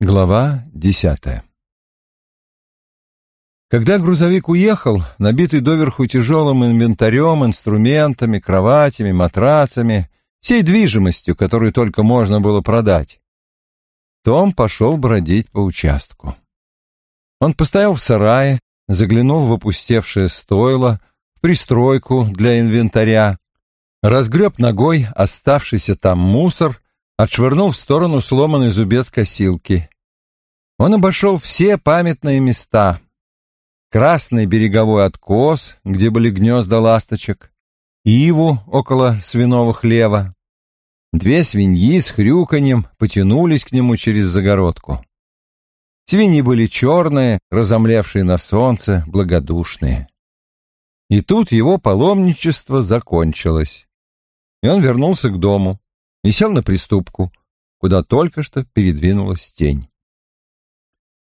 Глава десятая Когда грузовик уехал, набитый доверху тяжелым инвентарем, инструментами, кроватями, матрацами, всей движимостью, которую только можно было продать, Том пошел бродить по участку. Он постоял в сарае, заглянул в опустевшее стойло, в пристройку для инвентаря, разгреб ногой оставшийся там мусор, отшвырнул в сторону сломанный зубец косилки. Он обошел все памятные места. Красный береговой откос, где были гнезда ласточек, иву около свиного хлева. Две свиньи с хрюканьем потянулись к нему через загородку. Свиньи были черные, разомлевшие на солнце, благодушные. И тут его паломничество закончилось. И он вернулся к дому и сел на приступку, куда только что передвинулась тень.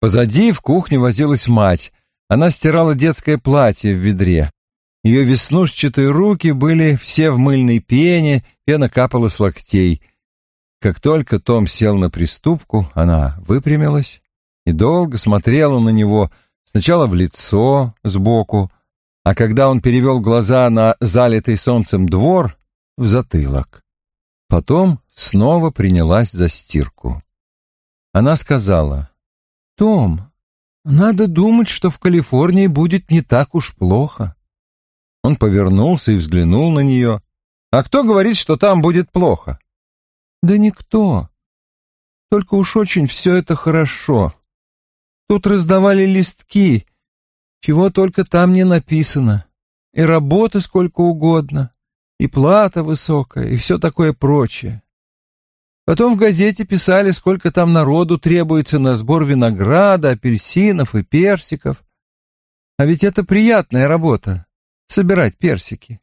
Позади в кухне возилась мать. Она стирала детское платье в ведре. Ее веснушчатые руки были все в мыльной пене, пена капала с локтей. Как только Том сел на приступку, она выпрямилась и долго смотрела на него, сначала в лицо, сбоку, а когда он перевел глаза на залитый солнцем двор, в затылок. Потом снова принялась за стирку. Она сказала, «Том, надо думать, что в Калифорнии будет не так уж плохо». Он повернулся и взглянул на нее. «А кто говорит, что там будет плохо?» «Да никто. Только уж очень все это хорошо. Тут раздавали листки, чего только там не написано, и работы сколько угодно, и плата высокая, и все такое прочее. Потом в газете писали, сколько там народу требуется на сбор винограда, апельсинов и персиков. А ведь это приятная работа — собирать персики.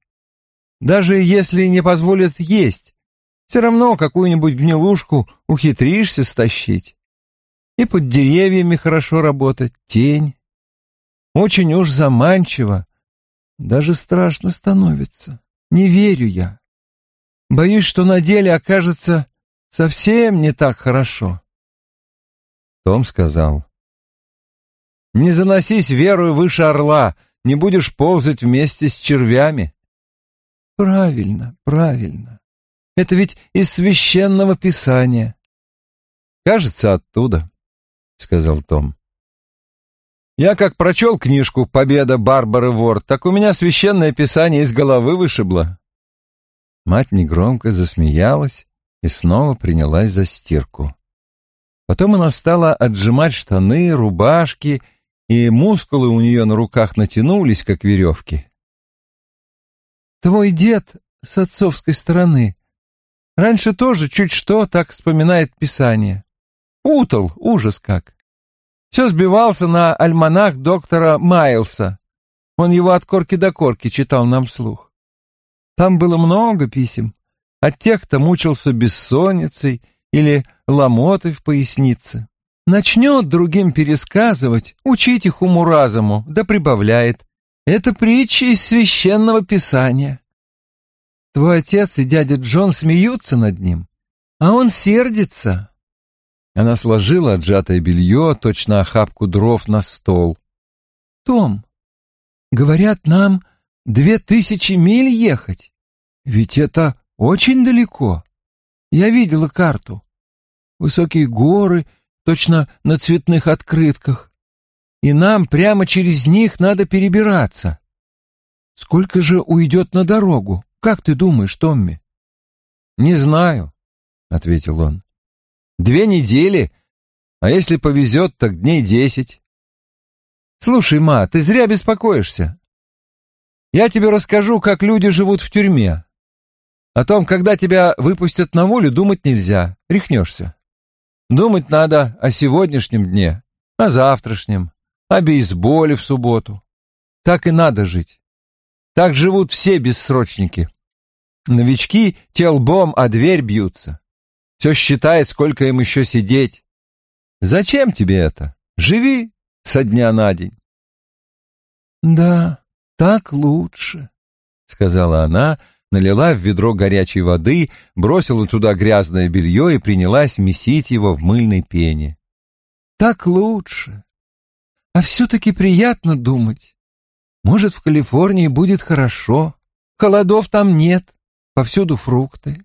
Даже если не позволят есть, все равно какую-нибудь гнилушку ухитришься стащить. И под деревьями хорошо работать, тень. Очень уж заманчиво. Даже страшно становится. Не верю я. Боюсь, что на деле окажется совсем не так хорошо. Том сказал. Не заносись верою выше орла, не будешь ползать вместе с червями. Правильно, правильно. Это ведь из священного писания. Кажется, оттуда сказал Том. Я как прочел книжку «Победа Барбары Ворд», так у меня священное писание из головы вышибло. Мать негромко засмеялась и снова принялась за стирку. Потом она стала отжимать штаны, рубашки, и мускулы у нее на руках натянулись, как веревки. «Твой дед с отцовской стороны раньше тоже чуть что так вспоминает Писание. Путал, ужас как. Все сбивался на альманах доктора Майлса. Он его от корки до корки читал нам вслух. Там было много писем от тех, кто мучился бессонницей или ломотой в пояснице. Начнет другим пересказывать, учить их уму-разуму, да прибавляет. Это притча из священного писания. Твой отец и дядя Джон смеются над ним, а он сердится, она сложила отжатое белье, точно охапку дров на стол. «Том, говорят, нам две тысячи миль ехать. Ведь это очень далеко. Я видела карту. Высокие горы, точно на цветных открытках. И нам прямо через них надо перебираться. Сколько же уйдет на дорогу? Как ты думаешь, Томми?» «Не знаю», — ответил он. Две недели, а если повезет, так дней десять. Слушай, ма, ты зря беспокоишься. Я тебе расскажу, как люди живут в тюрьме. О том, когда тебя выпустят на волю, думать нельзя, рехнешься. Думать надо о сегодняшнем дне, о завтрашнем, о бейсболе в субботу. Так и надо жить. Так живут все бессрочники. Новички те лбом о дверь бьются все считает, сколько им еще сидеть. Зачем тебе это? Живи со дня на день. Да, так лучше, сказала она, налила в ведро горячей воды, бросила туда грязное белье и принялась месить его в мыльной пене. так лучше. А все-таки приятно думать. Может, в Калифорнии будет хорошо. Холодов там нет, повсюду фрукты.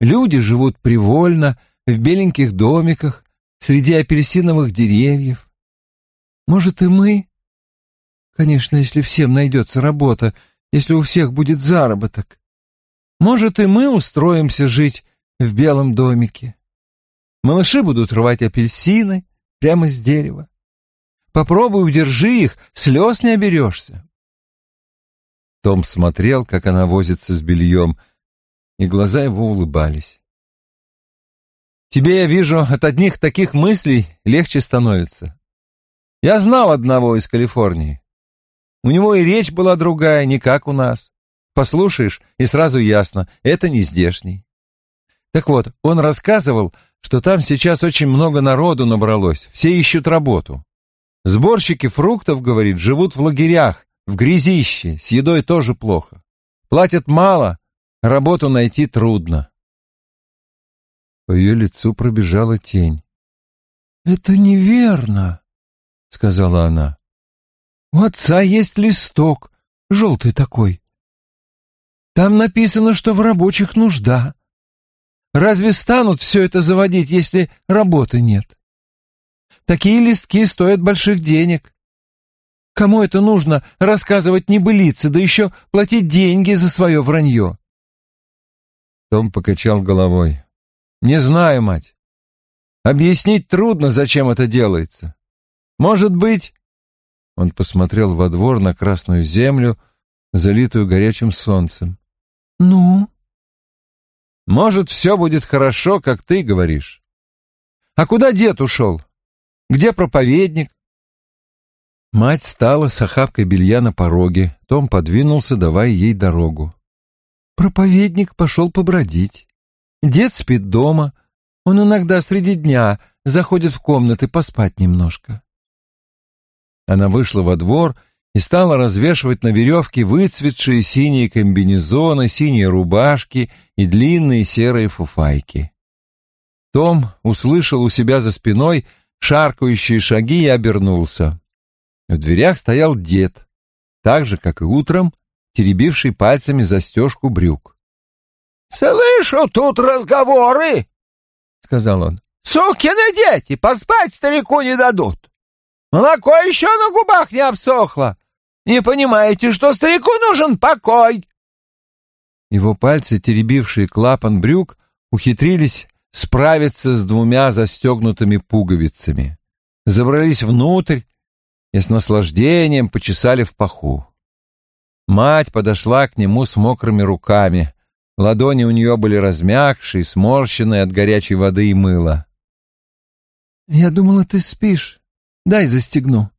Люди живут привольно, в беленьких домиках, среди апельсиновых деревьев. Может, и мы? Конечно, если всем найдется работа, если у всех будет заработок. Может, и мы устроимся жить в белом домике. Малыши будут рвать апельсины прямо с дерева. Попробуй удержи их, слез не оберешься. Том смотрел, как она возится с бельем, и глаза его улыбались. «Тебе, я вижу, от одних таких мыслей легче становится. Я знал одного из Калифорнии. У него и речь была другая, не как у нас. Послушаешь, и сразу ясно, это не здешний. Так вот, он рассказывал, что там сейчас очень много народу набралось, все ищут работу. Сборщики фруктов, говорит, живут в лагерях, в грязище, с едой тоже плохо. Платят мало, работу найти трудно. По ее лицу пробежала тень. «Это неверно», — сказала она. «У отца есть листок, желтый такой. Там написано, что в рабочих нужда. Разве станут все это заводить, если работы нет? Такие листки стоят больших денег. Кому это нужно рассказывать небылицы, да еще платить деньги за свое вранье?» Том покачал головой. «Не знаю, мать. Объяснить трудно, зачем это делается. Может быть...» Он посмотрел во двор на красную землю, залитую горячим солнцем. «Ну?» «Может, все будет хорошо, как ты говоришь. А куда дед ушел? Где проповедник?» Мать стала с охапкой белья на пороге. Том подвинулся, давая ей дорогу. «Проповедник пошел побродить. Дед спит дома. Он иногда среди дня заходит в комнаты поспать немножко». Она вышла во двор и стала развешивать на веревке выцветшие синие комбинезоны, синие рубашки и длинные серые фуфайки. Том услышал у себя за спиной шаркающие шаги и обернулся. В дверях стоял дед, так же, как и утром, теребивший пальцами застежку брюк. «Слышу тут разговоры!» — сказал он. «Сукины дети, поспать старику не дадут. Молоко еще на губах не обсохло. Не понимаете, что старику нужен покой?» Его пальцы, теребившие клапан брюк, ухитрились справиться с двумя застегнутыми пуговицами. Забрались внутрь и с наслаждением почесали в паху. Мать подошла к нему с мокрыми руками. Ладони у нее были размягшие, сморщенные от горячей воды и мыла. «Я думала, ты спишь. Дай застегну».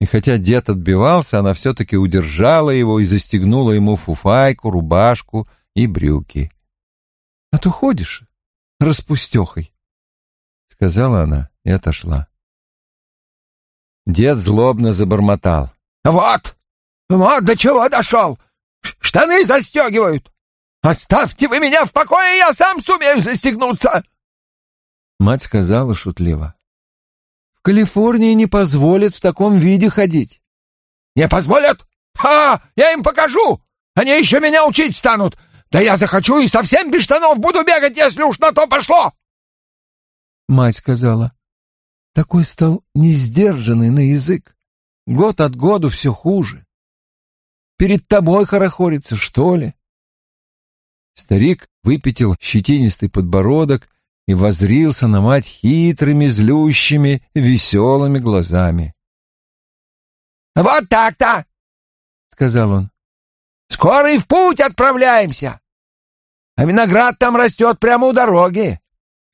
И хотя дед отбивался, она все-таки удержала его и застегнула ему фуфайку, рубашку и брюки. — А то ходишь распустехой, — сказала она и отошла. Дед злобно забормотал. — Вот, вот до чего дошел. Штаны застегивают. Оставьте вы меня в покое, я сам сумею застегнуться. Мать сказала шутливо. В Калифорнии не позволят в таком виде ходить. Не позволят? Ха! Я им покажу! Они еще меня учить станут! Да я захочу и совсем без штанов буду бегать, если уж на то пошло!» Мать сказала. Такой стал несдержанный на язык. Год от году все хуже. Перед тобой хорохорится, что ли? Старик выпятил щетинистый подбородок и возрился на мать хитрыми, злющими, веселыми глазами. «Вот так-то!» — сказал он. «Скоро и в путь отправляемся! А виноград там растет прямо у дороги.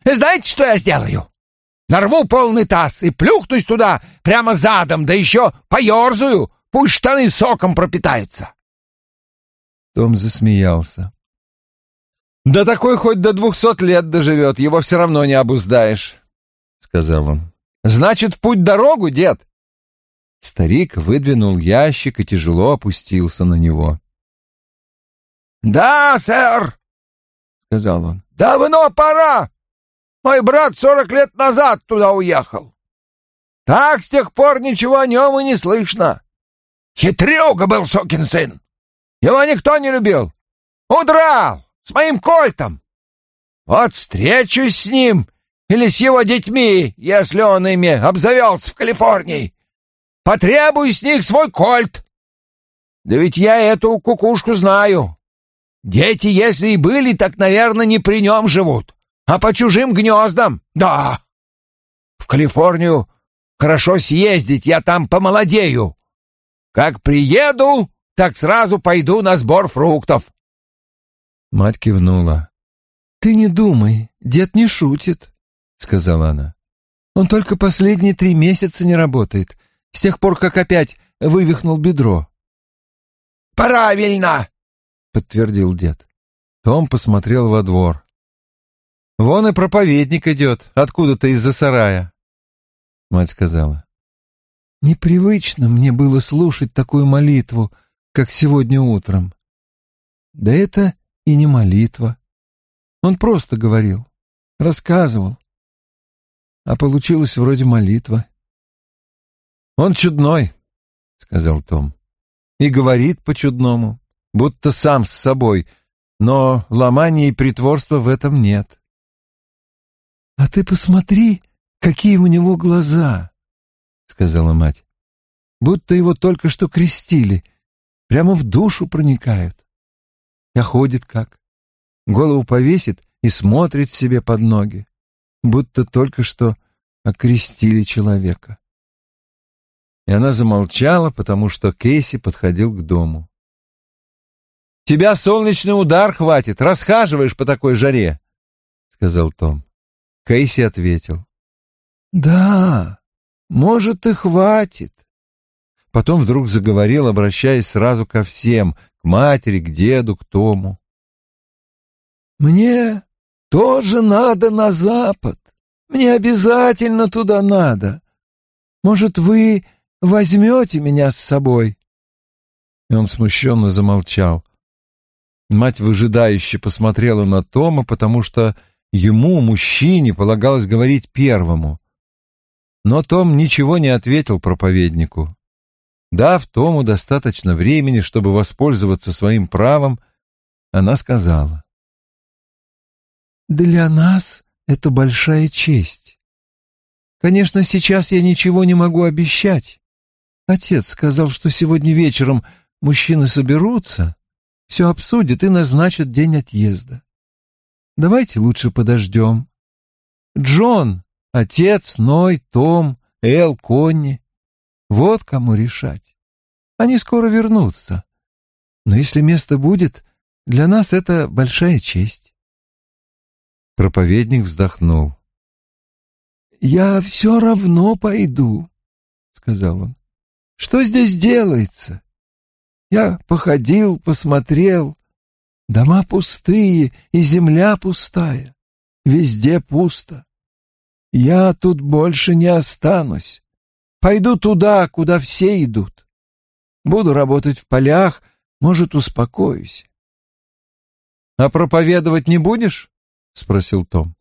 Знаете, что я сделаю? Нарву полный таз и плюхнусь туда прямо задом, да еще поерзаю, пусть штаны соком пропитаются!» Том засмеялся. «Да такой хоть до двухсот лет доживет, его все равно не обуздаешь», — сказал он. «Значит, в путь дорогу, дед?» Старик выдвинул ящик и тяжело опустился на него. «Да, сэр», — сказал он, — «давно пора. Мой брат сорок лет назад туда уехал. Так с тех пор ничего о нем и не слышно. Хитрюга был сукин сын. Его никто не любил. Удрал с моим кольтом. Вот встречусь с ним или с его детьми, если он ими обзавелся в Калифорнии. Потребую с них свой кольт. Да ведь я эту кукушку знаю. Дети, если и были, так, наверное, не при нем живут, а по чужим гнездам. Да. В Калифорнию хорошо съездить, я там помолодею. Как приеду, так сразу пойду на сбор фруктов. Мать кивнула. «Ты не думай, дед не шутит», — сказала она. «Он только последние три месяца не работает, с тех пор, как опять вывихнул бедро». «Правильно!» — подтвердил дед. Том посмотрел во двор. «Вон и проповедник идет, откуда-то из-за сарая», — мать сказала. «Непривычно мне было слушать такую молитву, как сегодня утром. Да это и не молитва. Он просто говорил, рассказывал. А получилось вроде молитва. «Он чудной», — сказал Том. «И говорит по-чудному, будто сам с собой, но ломания и притворства в этом нет». «А ты посмотри, какие у него глаза», — сказала мать. «Будто его только что крестили, прямо в душу проникают. А ходит как, голову повесит и смотрит себе под ноги, будто только что окрестили человека. И она замолчала, потому что Кейси подходил к дому. «Тебя солнечный удар хватит, расхаживаешь по такой жаре», — сказал Том. Кейси ответил. «Да, может, и хватит». Потом вдруг заговорил, обращаясь сразу ко всем, к матери, к деду, к Тому. «Мне тоже надо на запад. Мне обязательно туда надо. Может, вы возьмете меня с собой?» И он смущенно замолчал. Мать выжидающе посмотрела на Тома, потому что ему, мужчине, полагалось говорить первому. Но Том ничего не ответил проповеднику. Дав Тому достаточно времени, чтобы воспользоваться своим правом, она сказала. Для нас это большая честь. Конечно, сейчас я ничего не могу обещать. Отец сказал, что сегодня вечером мужчины соберутся, все обсудят и назначат день отъезда. Давайте лучше подождем. Джон, отец, Ной, Том, Эл, Конни. Вот кому решать. Они скоро вернутся. Но если место будет, для нас это большая честь. Проповедник вздохнул. «Я все равно пойду», — сказал он. «Что здесь делается? Я походил, посмотрел. Дома пустые и земля пустая. Везде пусто. Я тут больше не останусь. Пойду туда, куда все идут. Буду работать в полях, может, успокоюсь. — А проповедовать не будешь? — спросил Том.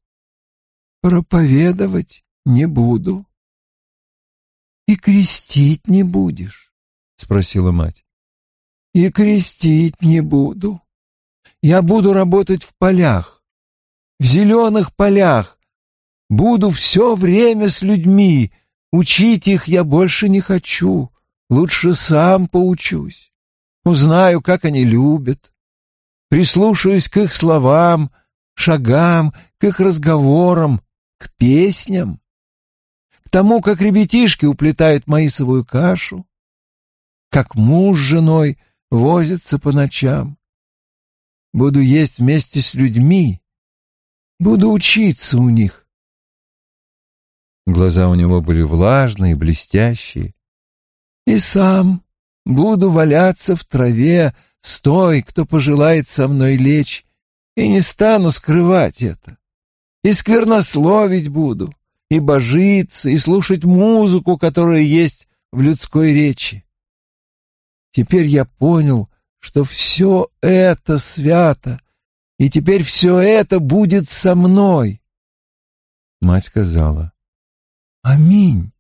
«Проповедовать не буду». «И крестить не будешь?» — спросила мать. «И крестить не буду. Я буду работать в полях, в зеленых полях. Буду все время с людьми. Учить их я больше не хочу. Лучше сам поучусь. Узнаю, как они любят. Прислушаюсь к их словам — шагам, к их разговорам, к песням, к тому, как ребятишки уплетают маисовую кашу, как муж с женой возятся по ночам. Буду есть вместе с людьми, буду учиться у них. Глаза у него были влажные, блестящие. И сам буду валяться в траве с той, кто пожелает со мной лечь и не стану скрывать это. И сквернословить буду, и божиться, и слушать музыку, которая есть в людской речи. Теперь я понял, что все это свято, и теперь все это будет со мной. Мать сказала. Аминь.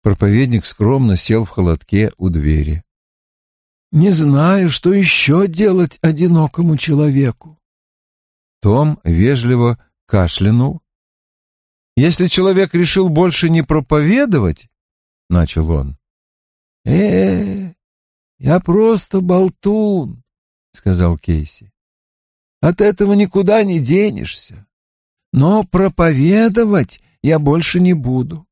Проповедник скромно сел в холодке у двери. «Не знаю, что еще делать одинокому человеку». Том вежливо кашлянул. «Если человек решил больше не проповедовать, — начал он. э, -э я просто болтун», — сказал Кейси. «От этого никуда не денешься. Но проповедовать я больше не буду.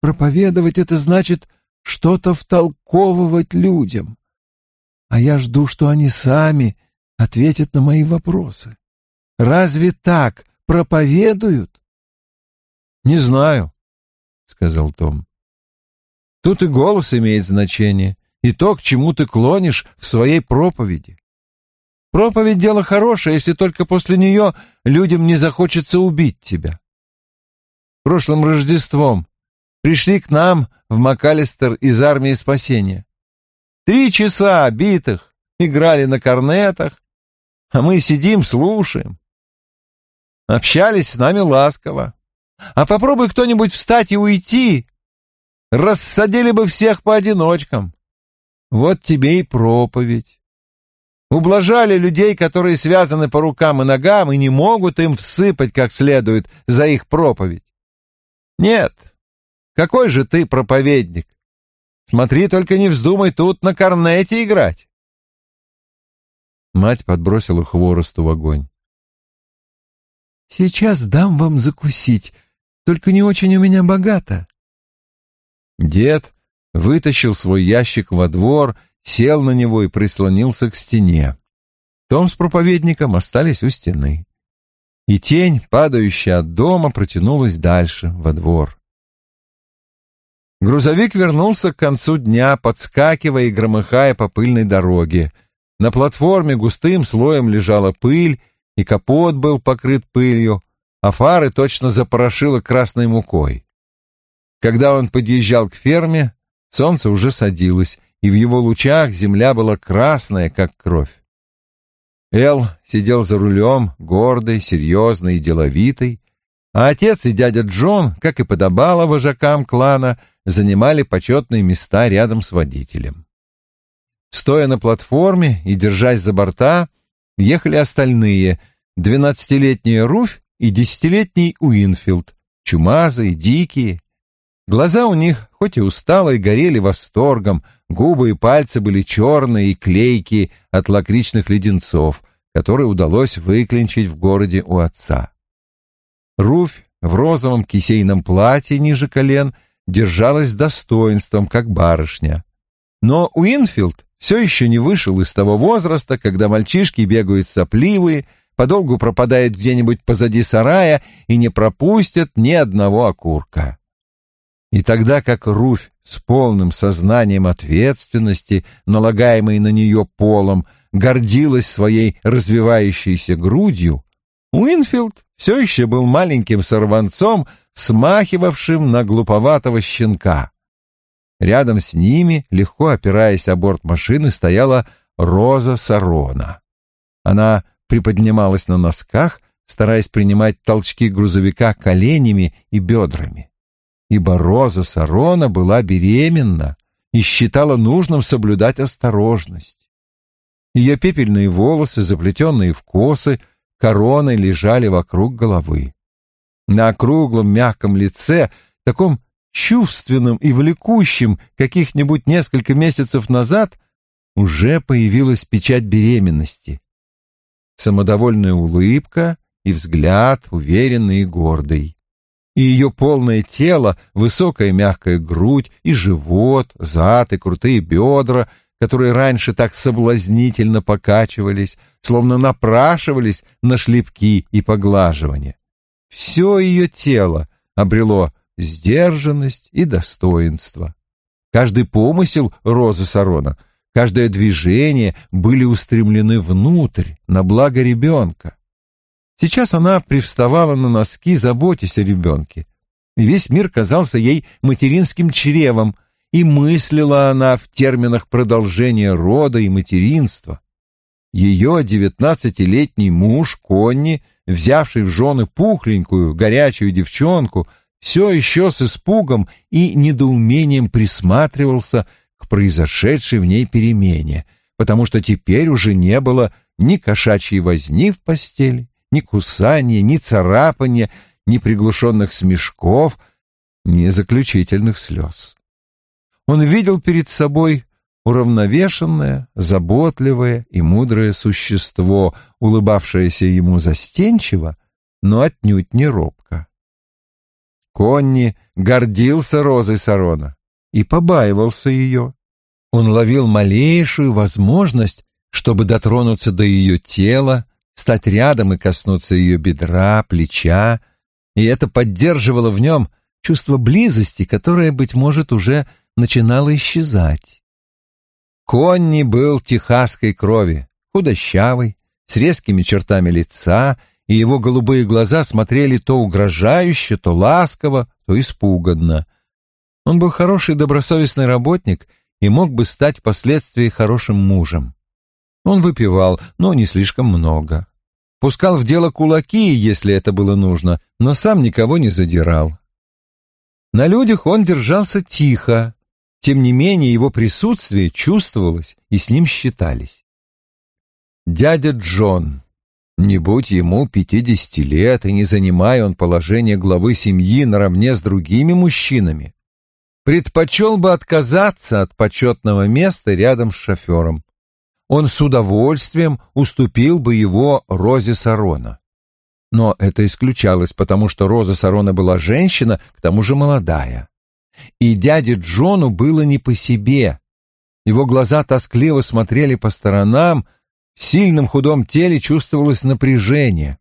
Проповедовать — это значит что-то втолковывать людям. А я жду, что они сами ответят на мои вопросы. Разве так проповедуют? — Не знаю, — сказал Том. — Тут и голос имеет значение, и то, к чему ты клонишь в своей проповеди. Проповедь — дело хорошее, если только после нее людям не захочется убить тебя. Прошлым Рождеством пришли к нам в МакАлистер из армии спасения. Три часа битых, играли на корнетах, а мы сидим, слушаем. Общались с нами ласково. А попробуй кто-нибудь встать и уйти, рассадили бы всех по одиночкам. Вот тебе и проповедь. Ублажали людей, которые связаны по рукам и ногам и не могут им всыпать как следует за их проповедь. Нет, какой же ты проповедник? Смотри, только не вздумай тут на корнете играть. Мать подбросила хворосту в огонь. Сейчас дам вам закусить, только не очень у меня богато. Дед вытащил свой ящик во двор, сел на него и прислонился к стене. Том с проповедником остались у стены. И тень, падающая от дома, протянулась дальше, во двор. Грузовик вернулся к концу дня, подскакивая и громыхая по пыльной дороге. На платформе густым слоем лежала пыль, и капот был покрыт пылью, а фары точно запорошило красной мукой. Когда он подъезжал к ферме, солнце уже садилось, и в его лучах земля была красная, как кровь. Эл сидел за рулем, гордый, серьезный и деловитый, а отец и дядя Джон, как и подобало вожакам клана, занимали почетные места рядом с водителем. Стоя на платформе и держась за борта, ехали остальные — двенадцатилетняя Руфь и десятилетний Уинфилд, чумазые, дикие. Глаза у них, хоть и усталые, горели восторгом, губы и пальцы были черные и клейкие от лакричных леденцов, которые удалось выклинчить в городе у отца. Руфь в розовом кисейном платье ниже колен держалась с достоинством, как барышня. Но Уинфилд все еще не вышел из того возраста, когда мальчишки бегают сопливые, подолгу пропадают где-нибудь позади сарая и не пропустят ни одного окурка. И тогда как Руфь с полным сознанием ответственности, налагаемой на нее полом, гордилась своей развивающейся грудью, Уинфилд все еще был маленьким сорванцом, смахивавшим на глуповатого щенка. Рядом с ними, легко опираясь о борт машины, стояла Роза Сарона. Она приподнималась на носках, стараясь принимать толчки грузовика коленями и бедрами. Ибо Роза Сарона была беременна и считала нужным соблюдать осторожность. Ее пепельные волосы, заплетенные в косы, короной лежали вокруг головы. На округлом мягком лице, таком чувственном и влекущем каких-нибудь несколько месяцев назад, уже появилась печать беременности. Самодовольная улыбка и взгляд уверенный и гордый. И ее полное тело, высокая мягкая грудь и живот, зад и крутые бедра — которые раньше так соблазнительно покачивались, словно напрашивались на шлепки и поглаживания. Все ее тело обрело сдержанность и достоинство. Каждый помысел Розы Сарона, каждое движение были устремлены внутрь, на благо ребенка. Сейчас она привставала на носки, заботясь о ребенке. И весь мир казался ей материнским чревом, и мыслила она в терминах продолжения рода и материнства. Ее девятнадцатилетний муж Конни, взявший в жены пухленькую, горячую девчонку, все еще с испугом и недоумением присматривался к произошедшей в ней перемене, потому что теперь уже не было ни кошачьей возни в постели, ни кусания, ни царапания, ни приглушенных смешков, ни заключительных слез. Он видел перед собой уравновешенное, заботливое и мудрое существо, улыбавшееся ему застенчиво, но отнюдь не робко. Конни гордился розой Сарона и побаивался ее. Он ловил малейшую возможность, чтобы дотронуться до ее тела, стать рядом и коснуться ее бедра, плеча, и это поддерживало в нем чувство близости, которое, быть может, уже начинало исчезать. Конни был техасской крови, худощавый, с резкими чертами лица, и его голубые глаза смотрели то угрожающе, то ласково, то испуганно. Он был хороший добросовестный работник и мог бы стать впоследствии хорошим мужем. Он выпивал, но не слишком много. Пускал в дело кулаки, если это было нужно, но сам никого не задирал. На людях он держался тихо, тем не менее его присутствие чувствовалось и с ним считались. Дядя Джон, не будь ему пятидесяти лет и не занимая он положение главы семьи наравне с другими мужчинами, предпочел бы отказаться от почетного места рядом с шофером. Он с удовольствием уступил бы его Розе Сарона. Но это исключалось, потому что Роза Сарона была женщина, к тому же молодая. И дяде Джону было не по себе. Его глаза тоскливо смотрели по сторонам, в сильном худом теле чувствовалось напряжение.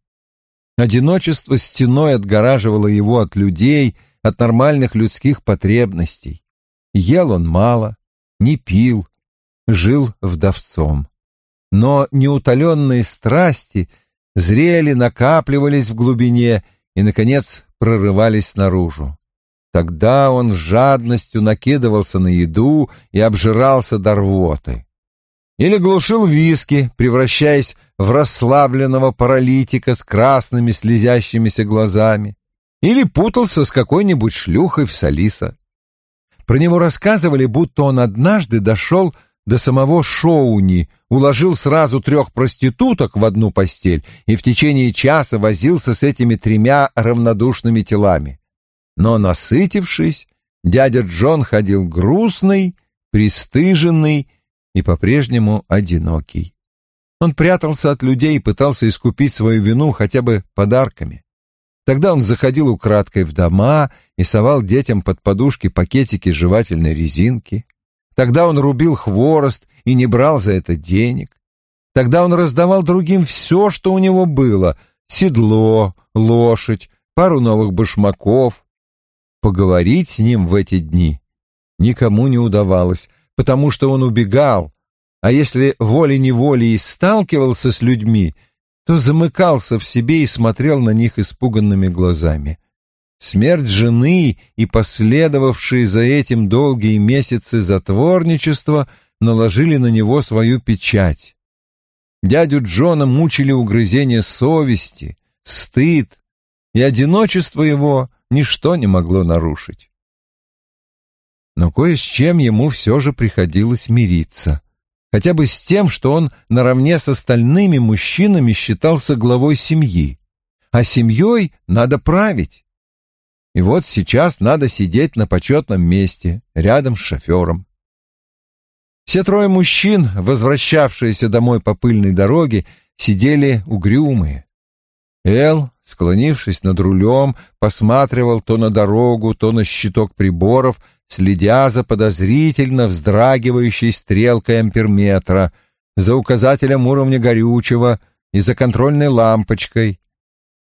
Одиночество стеной отгораживало его от людей, от нормальных людских потребностей. Ел он мало, не пил, жил вдовцом. Но неутоленные страсти зрели, накапливались в глубине и, наконец, прорывались наружу. Тогда он с жадностью накидывался на еду и обжирался до рвоты. Или глушил виски, превращаясь в расслабленного паралитика с красными слезящимися глазами. Или путался с какой-нибудь шлюхой в Салиса. Про него рассказывали, будто он однажды дошел до самого Шоуни, уложил сразу трех проституток в одну постель и в течение часа возился с этими тремя равнодушными телами. Но, насытившись, дядя Джон ходил грустный, пристыженный и по-прежнему одинокий. Он прятался от людей и пытался искупить свою вину хотя бы подарками. Тогда он заходил украдкой в дома и совал детям под подушки пакетики жевательной резинки. Тогда он рубил хворост и не брал за это денег. Тогда он раздавал другим все, что у него было — седло, лошадь, пару новых башмаков, Поговорить с ним в эти дни никому не удавалось, потому что он убегал, а если волей-неволей сталкивался с людьми, то замыкался в себе и смотрел на них испуганными глазами. Смерть жены и последовавшие за этим долгие месяцы затворничества наложили на него свою печать. Дядю Джона мучили угрызения совести, стыд, и одиночество его ничто не могло нарушить. Но кое с чем ему все же приходилось мириться. Хотя бы с тем, что он наравне с остальными мужчинами считался главой семьи. А семьей надо править. И вот сейчас надо сидеть на почетном месте, рядом с шофером. Все трое мужчин, возвращавшиеся домой по пыльной дороге, сидели угрюмые. Эл, склонившись над рулем, посматривал то на дорогу, то на щиток приборов, следя за подозрительно вздрагивающей стрелкой амперметра, за указателем уровня горючего и за контрольной лампочкой.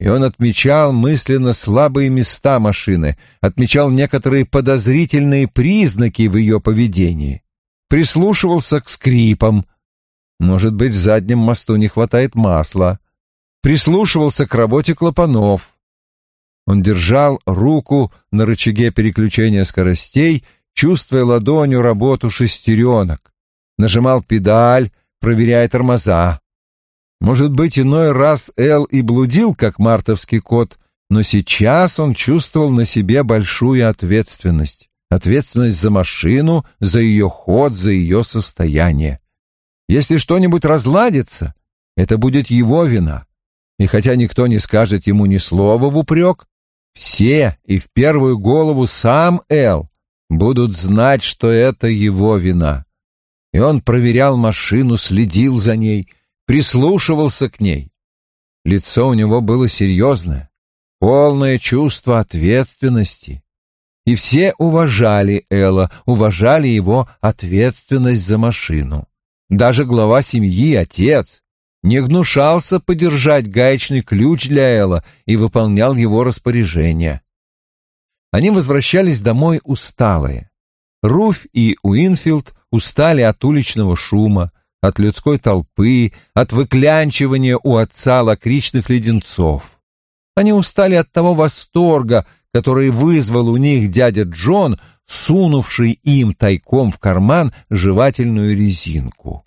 И он отмечал мысленно слабые места машины, отмечал некоторые подозрительные признаки в ее поведении, прислушивался к скрипам. Может быть, в заднем мосту не хватает масла — прислушивался к работе клапанов. Он держал руку на рычаге переключения скоростей, чувствуя ладонью работу шестеренок. Нажимал педаль, проверяя тормоза. Может быть, иной раз Эл и блудил, как мартовский кот, но сейчас он чувствовал на себе большую ответственность. Ответственность за машину, за ее ход, за ее состояние. Если что-нибудь разладится, это будет его вина. И хотя никто не скажет ему ни слова в упрек, все, и в первую голову сам Эл, будут знать, что это его вина. И он проверял машину, следил за ней, прислушивался к ней. Лицо у него было серьезное, полное чувство ответственности. И все уважали Элла, уважали его ответственность за машину. Даже глава семьи, отец, не гнушался подержать гаечный ключ для Элла и выполнял его распоряжения. Они возвращались домой усталые. Руфь и Уинфилд устали от уличного шума, от людской толпы, от выклянчивания у отца лакричных леденцов. Они устали от того восторга, который вызвал у них дядя Джон, сунувший им тайком в карман жевательную резинку.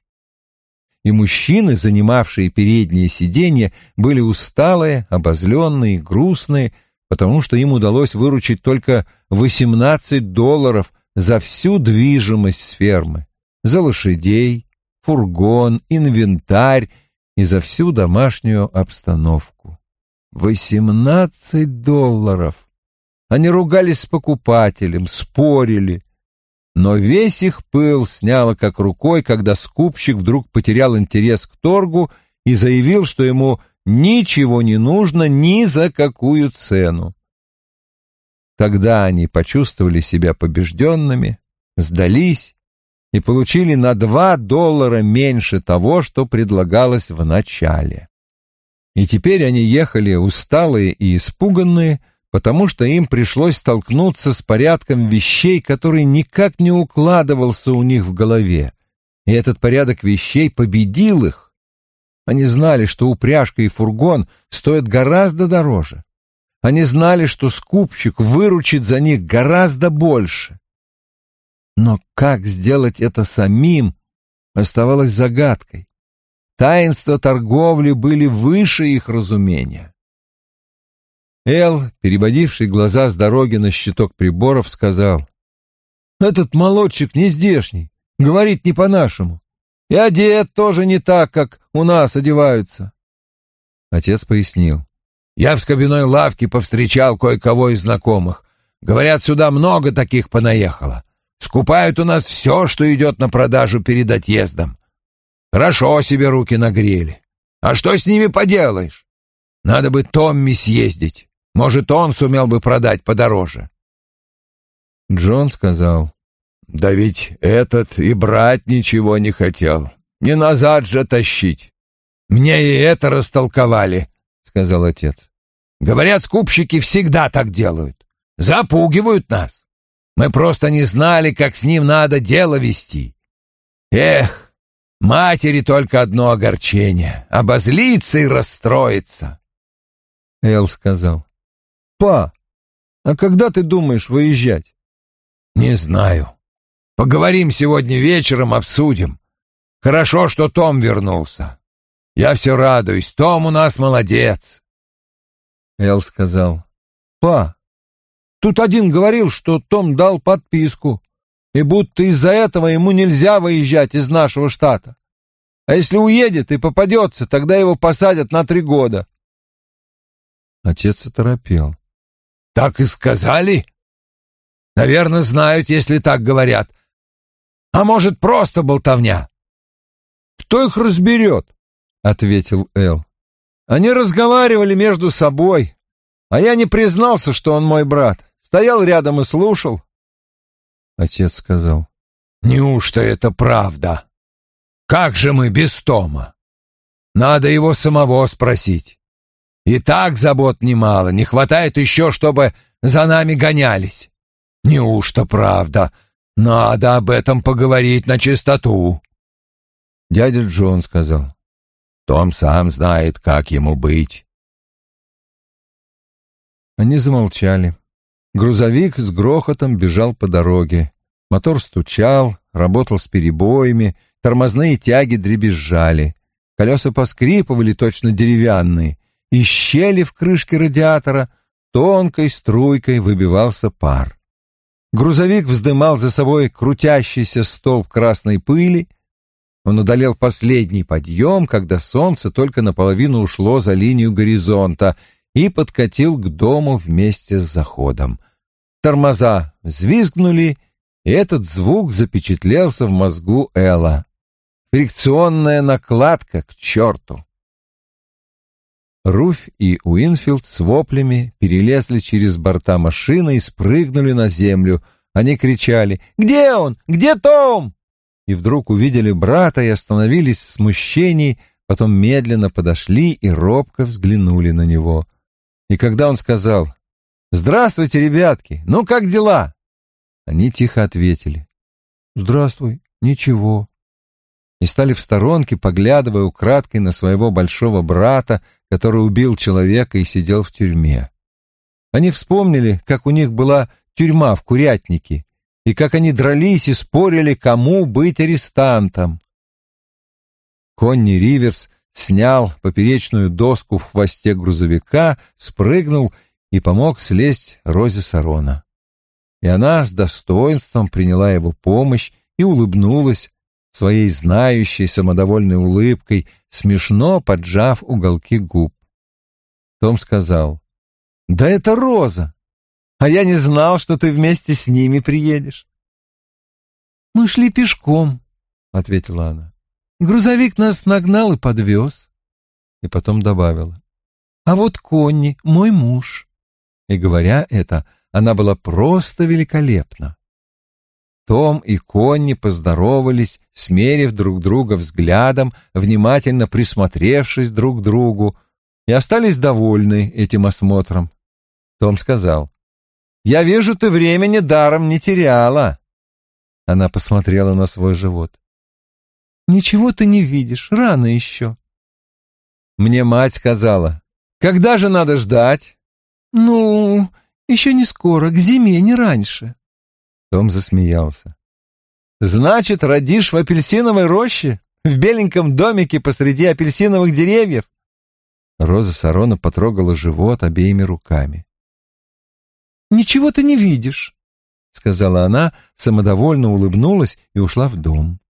И мужчины, занимавшие передние сиденья, были усталые, обозленные, грустные, потому что им удалось выручить только 18 долларов за всю движимость с фермы, за лошадей, фургон, инвентарь и за всю домашнюю обстановку. Восемнадцать долларов! Они ругались с покупателем, спорили. Но весь их пыл сняло как рукой, когда скупщик вдруг потерял интерес к торгу и заявил, что ему ничего не нужно ни за какую цену. Тогда они почувствовали себя побежденными, сдались и получили на два доллара меньше того, что предлагалось в начале. И теперь они ехали усталые и испуганные, потому что им пришлось столкнуться с порядком вещей, который никак не укладывался у них в голове. И этот порядок вещей победил их. Они знали, что упряжка и фургон стоят гораздо дороже. Они знали, что скупщик выручит за них гораздо больше. Но как сделать это самим, оставалось загадкой. Таинства торговли были выше их разумения. Эл, переводивший глаза с дороги на щиток приборов, сказал, «Этот молодчик не здешний, говорит не по-нашему. И одет тоже не так, как у нас одеваются». Отец пояснил, «Я в скобяной лавке повстречал кое-кого из знакомых. Говорят, сюда много таких понаехало. Скупают у нас все, что идет на продажу перед отъездом. Хорошо себе руки нагрели. А что с ними поделаешь? Надо бы Томми съездить. Может, он сумел бы продать подороже. Джон сказал, «Да ведь этот и брать ничего не хотел. Не назад же тащить. Мне и это растолковали», — сказал отец. «Говорят, скупщики всегда так делают. Запугивают нас. Мы просто не знали, как с ним надо дело вести. Эх, Матери только одно огорчение — обозлиться и расстроиться. Эл сказал. «Па, а когда ты думаешь выезжать?» «Не знаю. Поговорим сегодня вечером, обсудим. Хорошо, что Том вернулся. Я все радуюсь. Том у нас молодец». Эл сказал. «Па, тут один говорил, что Том дал подписку, и будто из-за этого ему нельзя выезжать из нашего штата. А если уедет и попадется, тогда его посадят на три года. Отец оторопел. Так и сказали? Наверное, знают, если так говорят. А может, просто болтовня? Кто их разберет? Ответил Эл. Они разговаривали между собой, а я не признался, что он мой брат. Стоял рядом и слушал. Отец сказал. «Неужто это правда? Как же мы без Тома? Надо его самого спросить. И так забот немало, не хватает еще, чтобы за нами гонялись. Неужто правда? Надо об этом поговорить на чистоту». Дядя Джон сказал. «Том сам знает, как ему быть». Они замолчали. Грузовик с грохотом бежал по дороге. Мотор стучал, работал с перебоями, тормозные тяги дребезжали. Колеса поскрипывали точно деревянные. Из щели в крышке радиатора тонкой струйкой выбивался пар. Грузовик вздымал за собой крутящийся столб красной пыли. Он одолел последний подъем, когда солнце только наполовину ушло за линию горизонта и подкатил к дому вместе с заходом. Тормоза взвизгнули, и этот звук запечатлелся в мозгу Элла. Фрикционная накладка к черту. Руфь и Уинфилд с воплями перелезли через борта машины и спрыгнули на землю. Они кричали «Где он? Где Том?» И вдруг увидели брата и остановились в смущении, потом медленно подошли и робко взглянули на него. И когда он сказал «Здравствуйте, ребятки! Ну, как дела?» Они тихо ответили «Здравствуй, ничего» и стали в сторонке, поглядывая украдкой на своего большого брата, который убил человека и сидел в тюрьме. Они вспомнили, как у них была тюрьма в Курятнике, и как они дрались и спорили, кому быть арестантом. Конни Риверс снял поперечную доску в хвосте грузовика, спрыгнул и помог слезть Розе Сарона. И она с достоинством приняла его помощь и улыбнулась, своей знающей самодовольной улыбкой, смешно поджав уголки губ. Том сказал, «Да это Роза! А я не знал, что ты вместе с ними приедешь». «Мы шли пешком», — ответила она. «Грузовик нас нагнал и подвез». И потом добавила, «А вот Конни, мой муж». И говоря это, она была просто великолепна. Том и Конни поздоровались, смерив друг друга взглядом, внимательно присмотревшись друг к другу, и остались довольны этим осмотром. Том сказал, «Я вижу, ты времени даром не теряла». Она посмотрела на свой живот. «Ничего ты не видишь, рано еще». Мне мать сказала, «Когда же надо ждать?» «Ну, еще не скоро, к зиме, не раньше». Том засмеялся. «Значит, родишь в апельсиновой роще, в беленьком домике посреди апельсиновых деревьев?» Роза Сарона потрогала живот обеими руками. «Ничего ты не видишь», — сказала она, самодовольно улыбнулась и ушла в дом.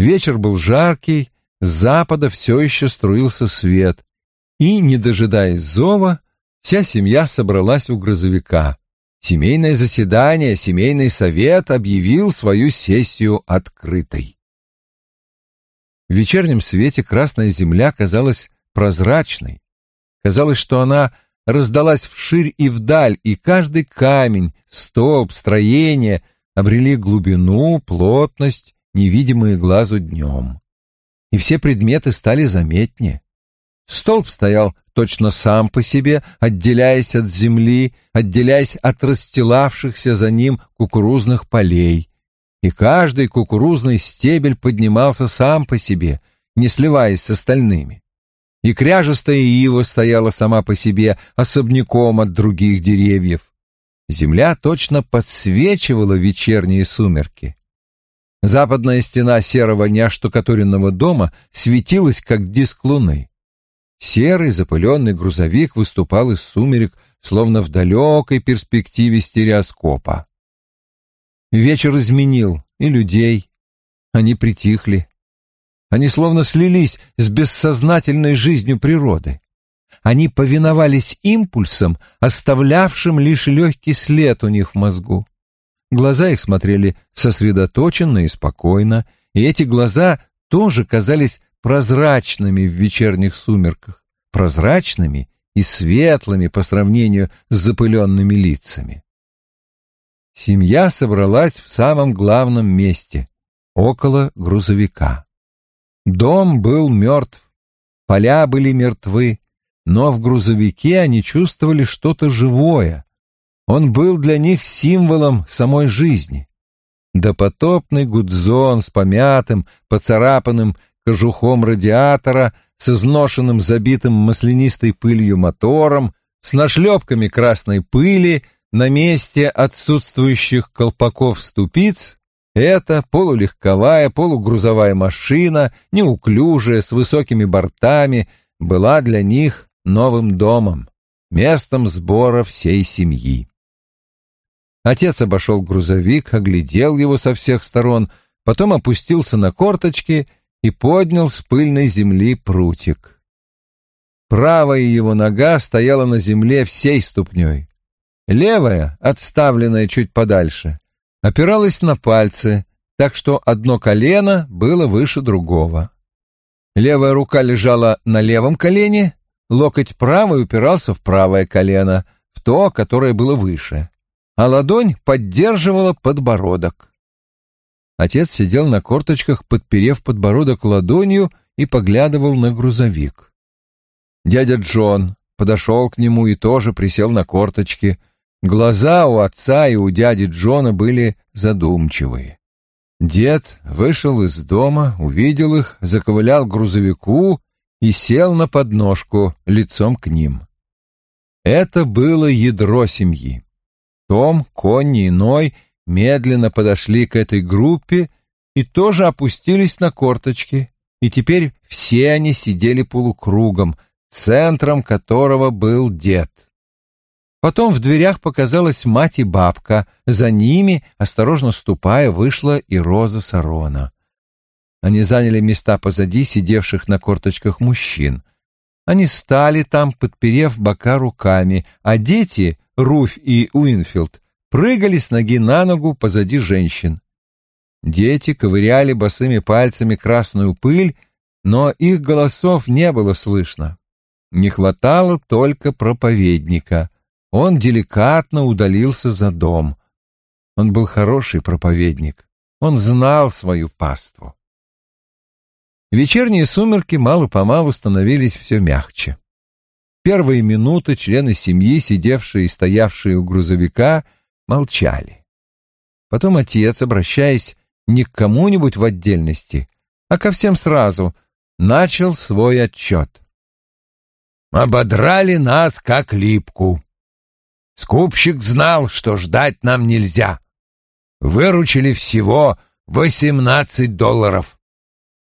Вечер был жаркий, с запада все еще струился свет, и, не дожидаясь зова, вся семья собралась у грузовика. Семейное заседание, семейный совет объявил свою сессию открытой. В вечернем свете красная земля казалась прозрачной. Казалось, что она раздалась вширь и вдаль, и каждый камень, столб, строение обрели глубину, плотность, невидимые глазу днем. И все предметы стали заметнее. Столб стоял точно сам по себе, отделяясь от земли, отделяясь от расстилавшихся за ним кукурузных полей. И каждый кукурузный стебель поднимался сам по себе, не сливаясь с остальными. И кряжестая ива стояла сама по себе, особняком от других деревьев. Земля точно подсвечивала вечерние сумерки. Западная стена серого неоштукатуренного дома светилась, как диск луны. Серый запыленный грузовик выступал из сумерек, словно в далекой перспективе стереоскопа. Вечер изменил и людей. Они притихли. Они словно слились с бессознательной жизнью природы. Они повиновались импульсам, оставлявшим лишь легкий след у них в мозгу. Глаза их смотрели сосредоточенно и спокойно, и эти глаза тоже казались прозрачными в вечерних сумерках, прозрачными и светлыми по сравнению с запыленными лицами. Семья собралась в самом главном месте, около грузовика. Дом был мертв, поля были мертвы, но в грузовике они чувствовали что-то живое. Он был для них символом самой жизни. Допотопный гудзон с помятым, поцарапанным кожухом радиатора, с изношенным забитым маслянистой пылью мотором, с нашлепками красной пыли на месте отсутствующих колпаков ступиц, это полулегковая, полугрузовая машина, неуклюжая, с высокими бортами, была для них новым домом. местом сбора всей семьи. Отец обошел грузовик, оглядел его со всех сторон, потом опустился на корточки и поднял с пыльной земли прутик. Правая его нога стояла на земле всей ступней. Левая, отставленная чуть подальше, опиралась на пальцы, так что одно колено было выше другого. Левая рука лежала на левом колене, локоть правой упирался в правое колено, в то, которое было выше, а ладонь поддерживала подбородок. Отец сидел на корточках, подперев подбородок ладонью и поглядывал на грузовик. Дядя Джон подошел к нему и тоже присел на корточки. Глаза у отца и у дяди Джона были задумчивые. Дед вышел из дома, увидел их, заковылял к грузовику и сел на подножку лицом к ним. Это было ядро семьи. Том, Конни и Ной медленно подошли к этой группе и тоже опустились на корточки, и теперь все они сидели полукругом, центром которого был дед. Потом в дверях показалась мать и бабка. За ними, осторожно ступая, вышла и Роза Сарона. Они заняли места позади сидевших на корточках мужчин. Они стали там, подперев бока руками, а дети, Руфь и Уинфилд, прыгали с ноги на ногу позади женщин. Дети ковыряли босыми пальцами красную пыль, но их голосов не было слышно. Не хватало только проповедника — он деликатно удалился за дом. Он был хороший проповедник. Он знал свою паству. Вечерние сумерки мало-помалу становились все мягче. Первые минуты члены семьи, сидевшие и стоявшие у грузовика, молчали. Потом отец, обращаясь не к кому-нибудь в отдельности, а ко всем сразу, начал свой отчет. «Ободрали нас, как липку. Скупщик знал, что ждать нам нельзя. Выручили всего восемнадцать долларов.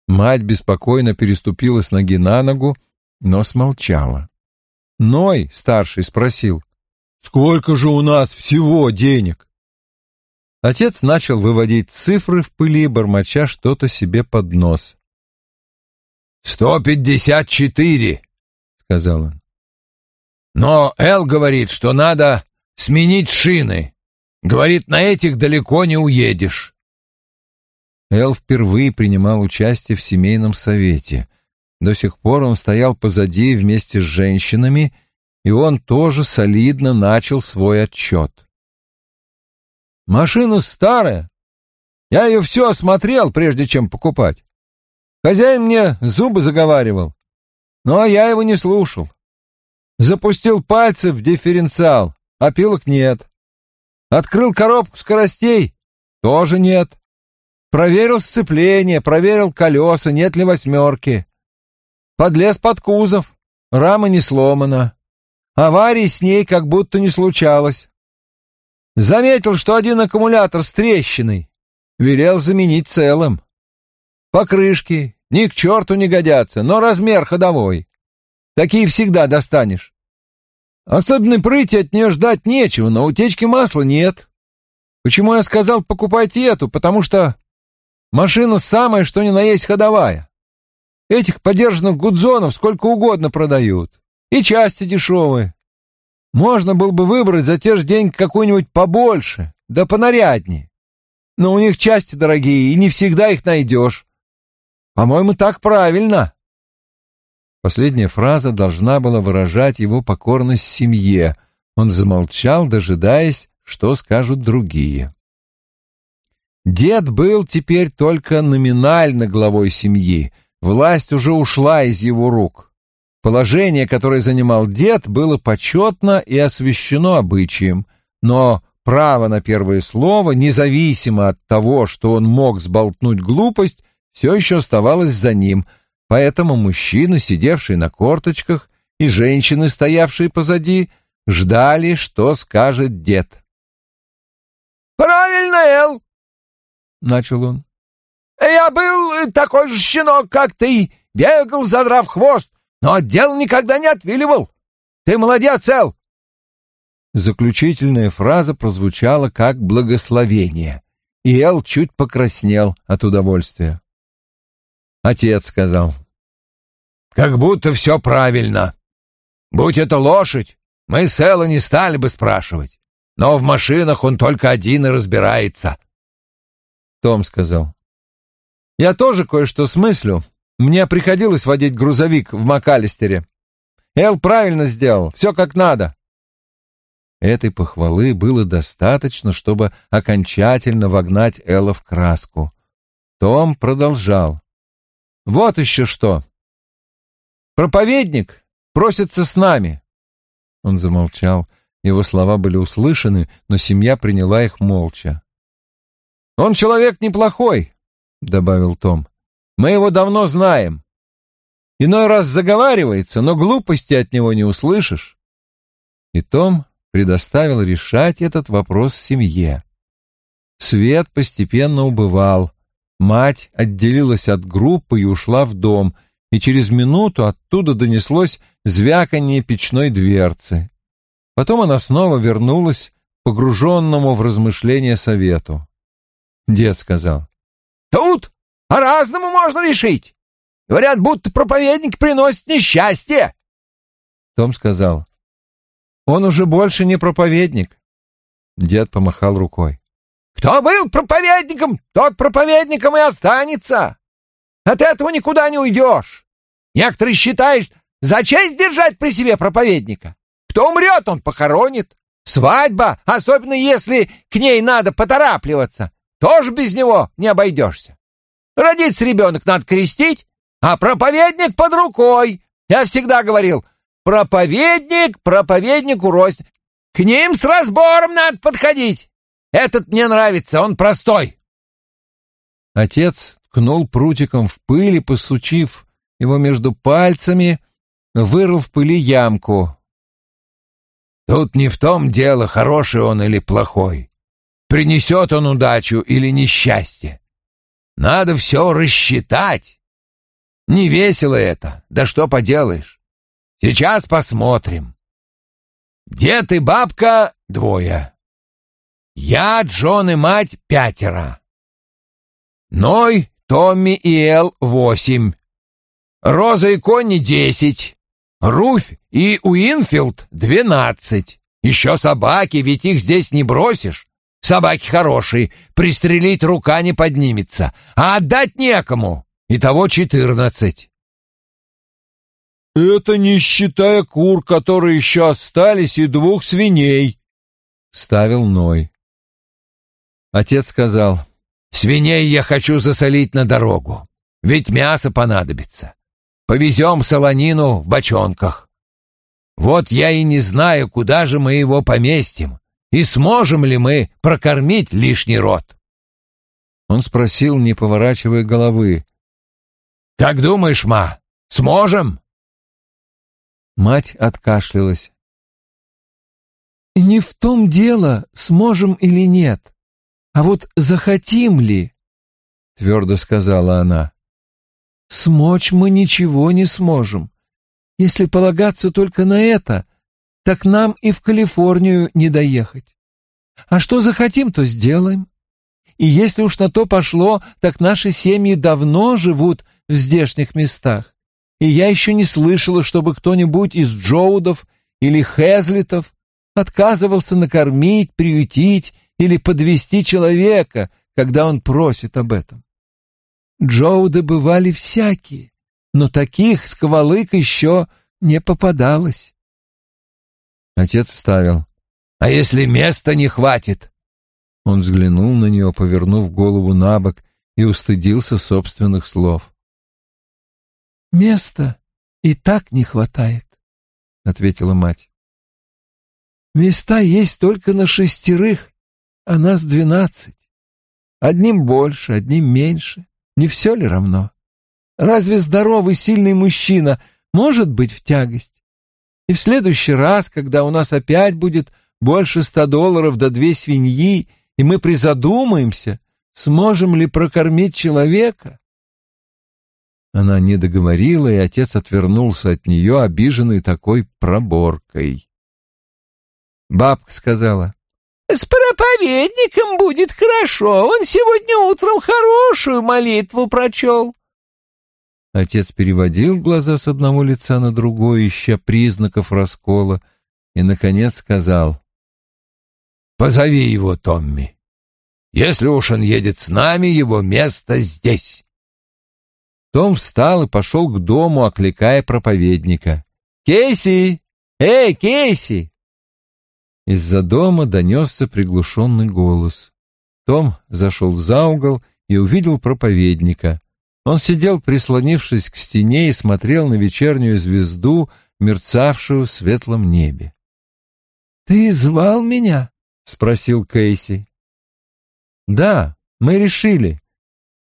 Мать беспокойно переступила с ноги на ногу, но смолчала. Ной, старший, спросил, «Сколько же у нас всего денег?» Отец начал выводить цифры в пыли, бормоча что-то себе под нос. «Сто пятьдесят четыре», — сказал он. «Но Эл говорит, что надо сменить шины. Говорит, на этих далеко не уедешь. Эл впервые принимал участие в семейном совете. До сих пор он стоял позади вместе с женщинами, и он тоже солидно начал свой отчет. «Машина старая. Я ее все осмотрел, прежде чем покупать. Хозяин мне зубы заговаривал, но я его не слушал. Запустил пальцы в дифференциал, опилок нет. Открыл коробку скоростей, тоже нет. Проверил сцепление, проверил колеса, нет ли восьмерки. Подлез под кузов, рама не сломана. Аварии с ней как будто не случалось. Заметил, что один аккумулятор с трещиной. Велел заменить целым. Покрышки ни к черту не годятся, но размер ходовой. Такие всегда достанешь. Особенной прыти от нее ждать нечего, но утечки масла нет. Почему я сказал покупайте эту? Потому что машина самая, что ни на есть ходовая. Этих подержанных гудзонов сколько угодно продают. И части дешевые. Можно было бы выбрать за те же деньги какую-нибудь побольше, да понаряднее. Но у них части дорогие, и не всегда их найдешь. По-моему, так правильно. Последняя фраза должна была выражать его покорность семье. Он замолчал, дожидаясь, что скажут другие. Дед был теперь только номинально главой семьи. Власть уже ушла из его рук. Положение, которое занимал дед, было почетно и освящено обычаем, но право на первое слово, независимо от того, что он мог сболтнуть глупость, все еще оставалось за ним — Поэтому мужчины, сидевшие на корточках, и женщины, стоявшие позади, ждали, что скажет дед. «Правильно, Эл!» — начал он. «Я был такой же щенок, как ты, бегал, задрав хвост, но от дела никогда не отвиливал. Ты молодец, Эл, Заключительная фраза прозвучала как благословение, и Эл чуть покраснел от удовольствия. Отец сказал. «Как будто все правильно. Будь это лошадь, мы с Эллой не стали бы спрашивать. Но в машинах он только один и разбирается». Том сказал. «Я тоже кое-что смыслю. Мне приходилось водить грузовик в МакАлистере. Эл правильно сделал, все как надо. Этой похвалы было достаточно, чтобы окончательно вогнать Элла в краску. Том продолжал. «Вот еще что. Проповедник просится с нами». Он замолчал. Его слова были услышаны, но семья приняла их молча. «Он человек неплохой», — добавил Том. «Мы его давно знаем. Иной раз заговаривается, но глупости от него не услышишь». И Том предоставил решать этот вопрос семье. Свет постепенно убывал. Мать отделилась от группы и ушла в дом, и через минуту оттуда донеслось звяканье печной дверцы. Потом она снова вернулась погруженному в размышления совету. Дед сказал. «Тут по-разному можно решить. Говорят, будто проповедник приносит несчастье». Том сказал. Он уже больше не проповедник. Дед помахал рукой. Кто был проповедником, тот проповедником и останется. От этого никуда не уйдешь. Некоторые считают, за честь держать при себе проповедника. Кто умрет, он похоронит. Свадьба, особенно если к ней надо поторапливаться, тоже без него не обойдешься. Родится ребенок, надо крестить, а проповедник под рукой. Я всегда говорил, Проповедник проповеднику рознь. К ним с разбором надо подходить. Этот мне нравится, он простой. Отец ткнул прутиком в пыль и, посучив его между пальцами, вырыл в пыли ямку. Тут не в том дело, хороший он или плохой. Принесет он удачу или несчастье. Надо все рассчитать. Не весело это, да что поделаешь. Сейчас посмотрим. Дед и бабка — двое. Я, Джон и мать — пятеро. Ной, Томми и Эл — восемь. Роза и Конни — десять. Руфь и Уинфилд — двенадцать. Еще собаки, ведь их здесь не бросишь. Собаки хорошие, пристрелить рука не поднимется, а отдать некому. Итого четырнадцать. «Это не считая кур, которые еще остались, и двух свиней», — ставил Ной. Отец сказал, «Свиней я хочу засолить на дорогу, ведь мясо понадобится. Повезем солонину в бочонках. Вот я и не знаю, куда же мы его поместим, и сможем ли мы прокормить лишний род». Он спросил, не поворачивая головы. «Как думаешь, ма, сможем?» Мать откашлялась. «Не в том дело, сможем или нет, а вот захотим ли?» — твердо сказала она. «Смочь мы ничего не сможем. Если полагаться только на это, так нам и в Калифорнию не доехать. А что захотим, то сделаем. И если уж на то пошло, так наши семьи давно живут в здешних местах и я еще не слышала, чтобы кто-нибудь из Джоудов или Хезлитов отказывался накормить, приютить или подвести человека, когда он просит об этом. Джоуды бывали всякие, но таких сковалык еще не попадалось. Отец вставил. «А если места не хватит?» Он взглянул на нее, повернув голову на бок, и устыдился собственных слов. Места и так не хватает, — ответила мать. Места есть только на шестерых, а нас двенадцать. Одним больше, одним меньше. Не все ли равно? Разве здоровый, сильный мужчина может быть в тягость? И в следующий раз, когда у нас опять будет больше ста долларов до две свиньи, и мы призадумаемся, сможем ли прокормить человека, она не договорила, и отец отвернулся от нее, обиженный такой проборкой. Бабка сказала. «С проповедником будет хорошо. Он сегодня утром хорошую молитву прочел». Отец переводил глаза с одного лица на другое, ища признаков раскола, и, наконец, сказал. «Позови его, Томми. Если уж он едет с нами, его место здесь». Том встал и пошел к дому, окликая проповедника. «Кейси! Эй, Кейси!» Из-за дома донесся приглушенный голос. Том зашел за угол и увидел проповедника. Он сидел, прислонившись к стене, и смотрел на вечернюю звезду, мерцавшую в светлом небе. «Ты звал меня?» — спросил Кейси. «Да, мы решили.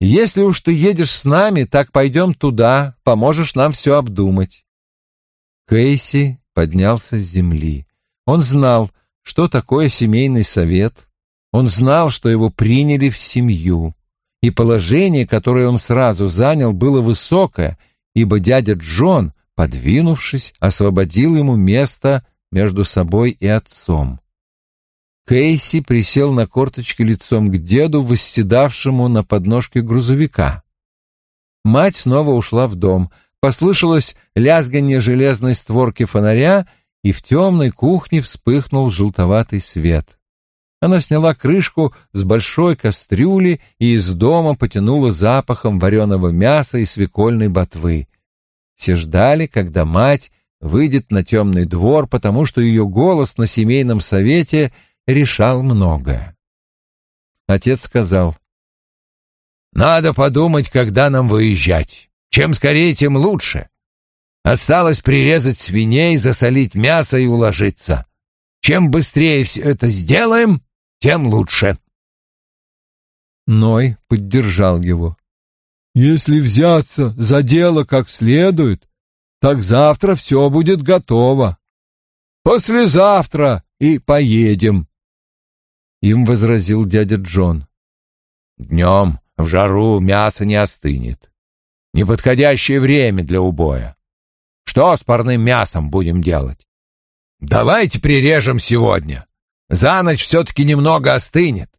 Если уж ты едешь с нами, так пойдем туда, поможешь нам все обдумать». Кейси поднялся с земли. Он знал, что такое семейный совет. Он знал, что его приняли в семью. И положение, которое он сразу занял, было высокое, ибо дядя Джон, подвинувшись, освободил ему место между собой и отцом. Кейси присел на корточки лицом к деду, восседавшему на подножке грузовика. Мать снова ушла в дом. Послышалось лязганье железной створки фонаря, и в темной кухне вспыхнул желтоватый свет. Она сняла крышку с большой кастрюли и из дома потянула запахом вареного мяса и свекольной ботвы. Все ждали, когда мать выйдет на темный двор, потому что ее голос на семейном совете — решал многое. Отец сказал, «Надо подумать, когда нам выезжать. Чем скорее, тем лучше. Осталось прирезать свиней, засолить мясо и уложиться. Чем быстрее все это сделаем, тем лучше». Ной поддержал его. «Если взяться за дело как следует, так завтра все будет готово. Послезавтра и поедем. Им возразил дядя Джон. «Днем в жару мясо не остынет. Неподходящее время для убоя. Что с парным мясом будем делать? Давайте прирежем сегодня. За ночь все-таки немного остынет.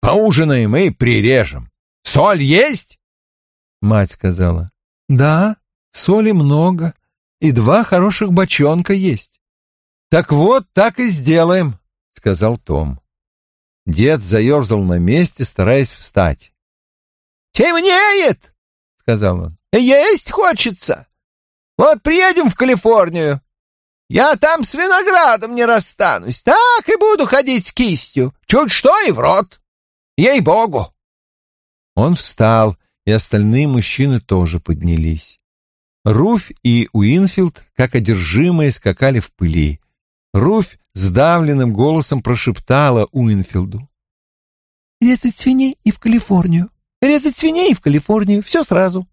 Поужинаем и прирежем. Соль есть?» Мать сказала. «Да, соли много, и два хороших бочонка есть». «Так вот, так и сделаем», — сказал Том. Дед заерзал на месте, стараясь встать. «Темнеет!» — сказал он. «Есть хочется! Вот приедем в Калифорнию. Я там с виноградом не расстанусь. Так и буду ходить с кистью. Чуть что и в рот. Ей-богу!» Он встал, и остальные мужчины тоже поднялись. Руфь и Уинфилд, как одержимые, скакали в пыли. Руфь сдавленным голосом прошептала Уинфилду. «Резать свиней и в Калифорнию. Резать свиней и в Калифорнию. Все сразу».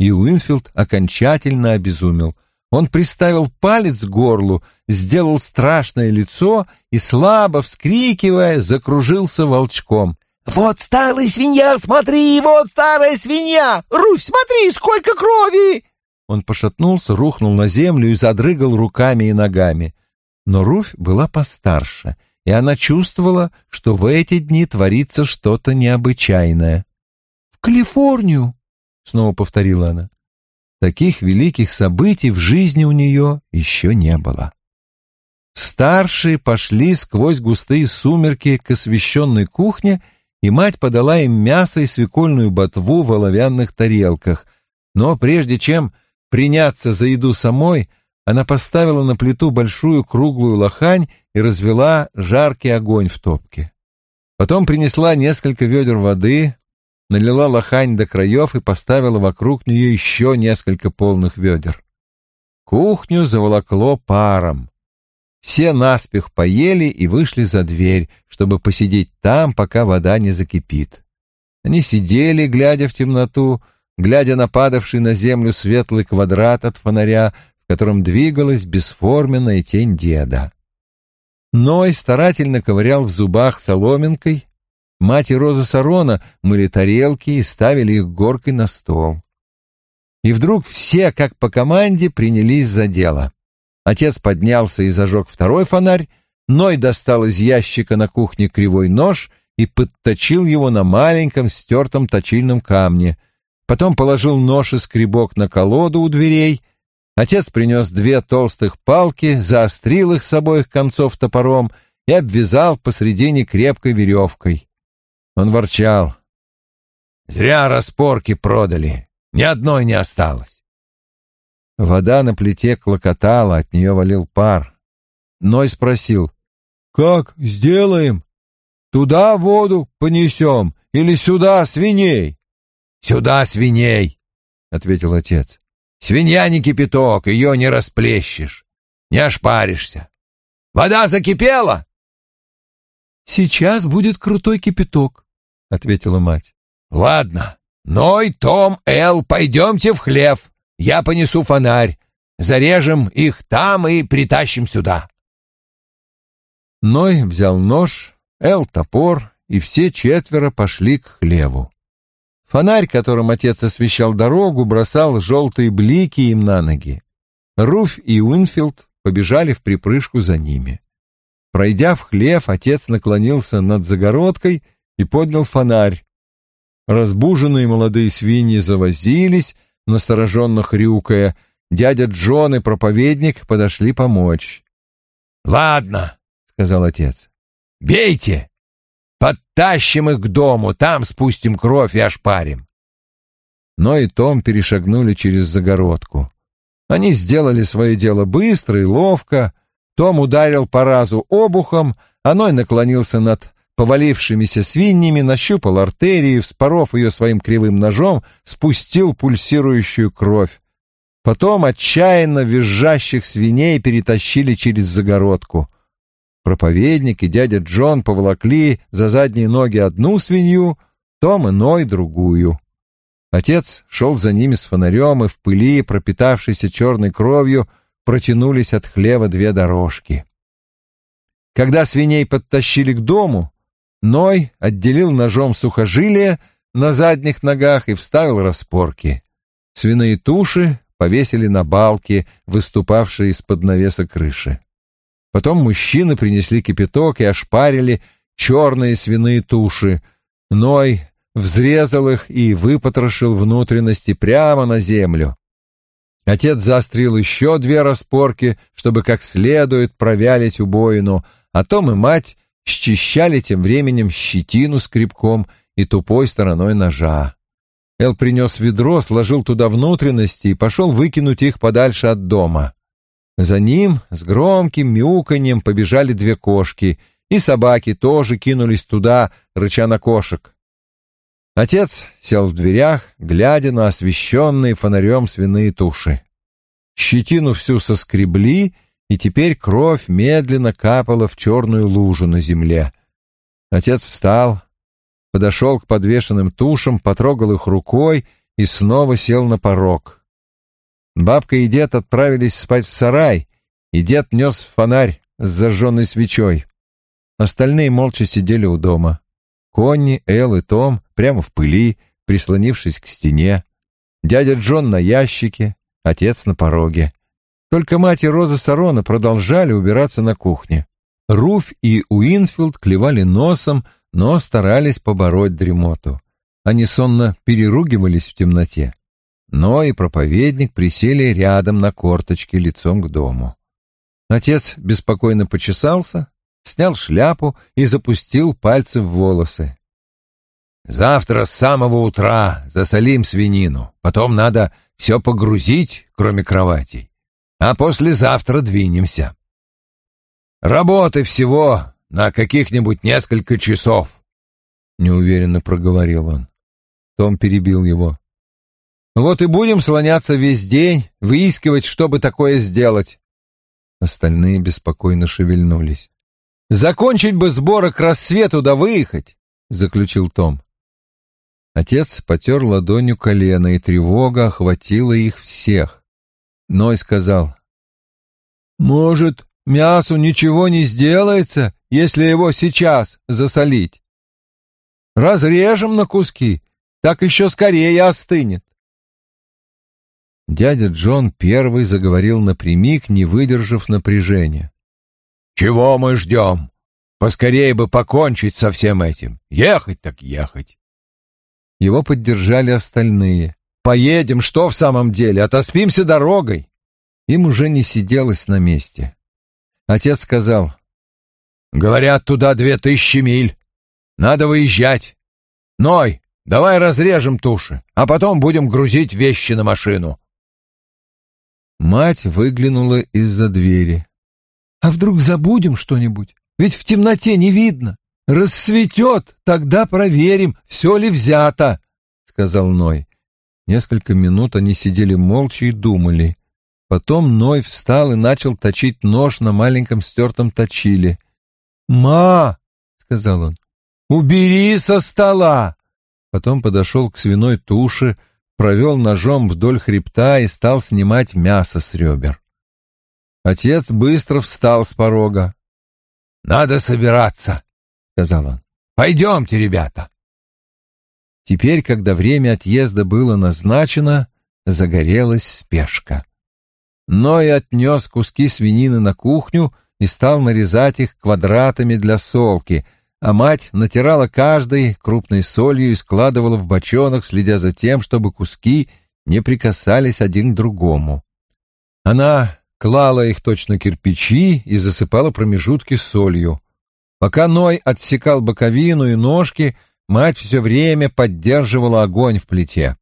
И Уинфилд окончательно обезумел. Он приставил палец к горлу, сделал страшное лицо и, слабо вскрикивая, закружился волчком. «Вот старая свинья, смотри, вот старая свинья! Руфь, смотри, сколько крови!» Он пошатнулся, рухнул на землю и задрыгал руками и ногами но Руфь была постарше, и она чувствовала, что в эти дни творится что-то необычайное. «В Калифорнию!» — снова повторила она. Таких великих событий в жизни у нее еще не было. Старшие пошли сквозь густые сумерки к освещенной кухне, и мать подала им мясо и свекольную ботву в оловянных тарелках. Но прежде чем приняться за еду самой, она поставила на плиту большую круглую лохань и развела жаркий огонь в топке. Потом принесла несколько ведер воды, налила лохань до краев и поставила вокруг нее еще несколько полных ведер. Кухню заволокло паром. Все наспех поели и вышли за дверь, чтобы посидеть там, пока вода не закипит. Они сидели, глядя в темноту, глядя на падавший на землю светлый квадрат от фонаря, которым двигалась бесформенная тень деда. Ной старательно ковырял в зубах соломинкой. Мать и Роза Сарона мыли тарелки и ставили их горкой на стол. И вдруг все, как по команде, принялись за дело. Отец поднялся и зажег второй фонарь, Ной достал из ящика на кухне кривой нож и подточил его на маленьком стертом точильном камне. Потом положил нож и скребок на колоду у дверей. Отец принес две толстых палки, заострил их с обоих концов топором и обвязал посредине крепкой веревкой. Он ворчал. «Зря распорки продали, ни одной не осталось». Вода на плите клокотала, от нее валил пар. Ной спросил, «Как сделаем? Туда воду понесем или сюда свиней?» «Сюда свиней», — ответил отец. «Свинья не кипяток, ее не расплещешь, не ошпаришься. Вода закипела?» «Сейчас будет крутой кипяток», — ответила мать. «Ладно, Ной, Том, Эл, пойдемте в хлев. Я понесу фонарь. Зарежем их там и притащим сюда». Ной взял нож, Эл — топор, и все четверо пошли к хлеву. Фонарь, которым отец освещал дорогу, бросал желтые блики им на ноги. Руфь и Уинфилд побежали в припрыжку за ними. Пройдя в хлев, отец наклонился над загородкой и поднял фонарь. Разбуженные молодые свиньи завозились, настороженно хрюкая. Дядя Джон и проповедник подошли помочь. «Ладно», — сказал отец, — «бейте! Подтащим их к дому, там спустим кровь и ошпарим». Но и Том перешагнули через загородку. Они сделали свое дело быстро и ловко, том ударил по разу обухом, Аной наклонился над повалившимися свиньями, нащупал артерию, вспоров ее своим кривым ножом, спустил пульсирующую кровь. Потом отчаянно визжащих свиней перетащили через загородку. Проповедник и дядя Джон поволокли за задние ноги одну свинью, Том и Ной другую. Отец шел за ними с фонарем, и в пыли, пропитавшейся черной кровью, протянулись от хлева две дорожки. Когда свиней подтащили к дому, Ной отделил ножом сухожилия на задних ногах и вставил распорки. Свиные туши повесили на балки, выступавшие из-под навеса крыши. Потом мужчины принесли кипяток и ошпарили черные свиные туши. Ной взрезал их и выпотрошил внутренности прямо на землю. Отец заострил еще две распорки, чтобы как следует провялить убоину, а Том и мать счищали тем временем щетину скребком и тупой стороной ножа. Эл принес ведро, сложил туда внутренности и пошел выкинуть их подальше от дома. За ним с громким мяуканьем побежали две кошки, и собаки тоже кинулись туда, рыча на кошек. Отец сел в дверях, глядя на освещенные фонарем свиные туши. Щетину всю соскребли, и теперь кровь медленно капала в черную лужу на земле. Отец встал, подошел к подвешенным тушам, потрогал их рукой и снова сел на порог. Бабка и дед отправились спать в сарай, и дед нес фонарь с зажженной свечой. Остальные молча сидели у дома. Конни, Эл и Том прямо в пыли, прислонившись к стене. Дядя Джон на ящике, отец на пороге. Только мать и Роза Сарона продолжали убираться на кухне. Руф и Уинфилд клевали носом, но старались побороть дремоту. Они сонно переругивались в темноте. Но и проповедник присели рядом на корточке лицом к дому. Отец беспокойно почесался, снял шляпу и запустил пальцы в волосы. «Завтра с самого утра засолим свинину, потом надо все погрузить, кроме кроватей, а послезавтра двинемся. Работы всего на каких-нибудь несколько часов», — неуверенно проговорил он. Том перебил его. «Вот и будем слоняться весь день, выискивать, чтобы такое сделать». Остальные беспокойно шевельнулись. Закончить бы сборы к рассвету да выехать, — заключил Том. Отец потер ладонью колено, и тревога охватила их всех. Ной сказал, «Может, мясу ничего не сделается, если его сейчас засолить? Разрежем на куски, так еще скорее остынет». Дядя Джон первый заговорил напрямик, не выдержав напряжения. Чего мы ждем? Поскорее бы покончить со всем этим. Ехать так ехать. Его поддержали остальные. «Поедем, что в самом деле? Отоспимся дорогой!» Им уже не сиделось на месте. Отец сказал, «Говорят, туда две тысячи миль. Надо выезжать. Ной, давай разрежем туши, а потом будем грузить вещи на машину». Мать выглянула из-за двери. «А вдруг забудем что-нибудь? Ведь в темноте не видно. Рассветет, тогда проверим, все ли взято», — сказал Ной. Несколько минут они сидели молча и думали. Потом Ной встал и начал точить нож на маленьком стертом точиле. «Ма!» — сказал он. «Убери со стола!» Потом подошел к свиной туше, провел ножом вдоль хребта и стал снимать мясо с ребер. Отец быстро встал с порога. «Надо собираться», — сказал он. «Пойдемте, ребята». Теперь, когда время отъезда было назначено, загорелась спешка. Ной отнес куски свинины на кухню и стал нарезать их квадратами для солки, а мать натирала каждый крупной солью и складывала в бочонок, следя за тем, чтобы куски не прикасались один к другому. Она клала их точно кирпичи и засыпала промежутки солью. Пока Ной отсекал боковину и ножки, мать все время поддерживала огонь в плите.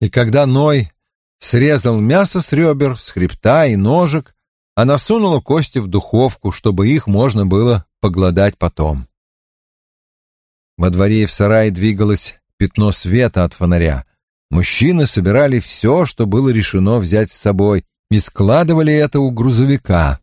И когда Ной срезал мясо с ребер, с хребта и ножек, она сунула кости в духовку, чтобы их можно было поглодать потом. Во дворе и в сарае двигалось пятно света от фонаря. Мужчины собирали все, что было решено взять с собой, и складывали это у грузовика.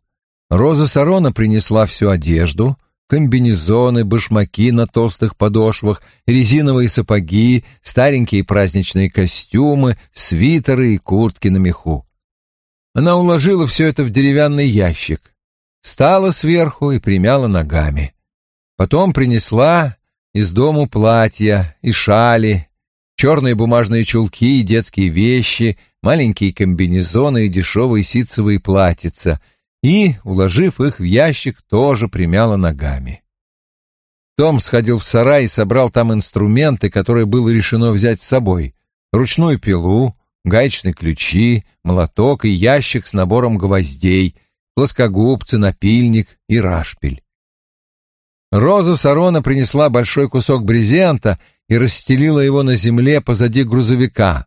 Роза Сарона принесла всю одежду, комбинезоны, башмаки на толстых подошвах, резиновые сапоги, старенькие праздничные костюмы, свитеры и куртки на меху. Она уложила все это в деревянный ящик, стала сверху и примяла ногами. Потом принесла из дому платья и шали, черные бумажные чулки и детские вещи, маленькие комбинезоны и дешевые ситцевые платьица — и, уложив их в ящик, тоже примяла ногами. Том сходил в сарай и собрал там инструменты, которые было решено взять с собой. Ручную пилу, гаечные ключи, молоток и ящик с набором гвоздей, плоскогубцы, напильник и рашпиль. Роза Сарона принесла большой кусок брезента и расстелила его на земле позади грузовика.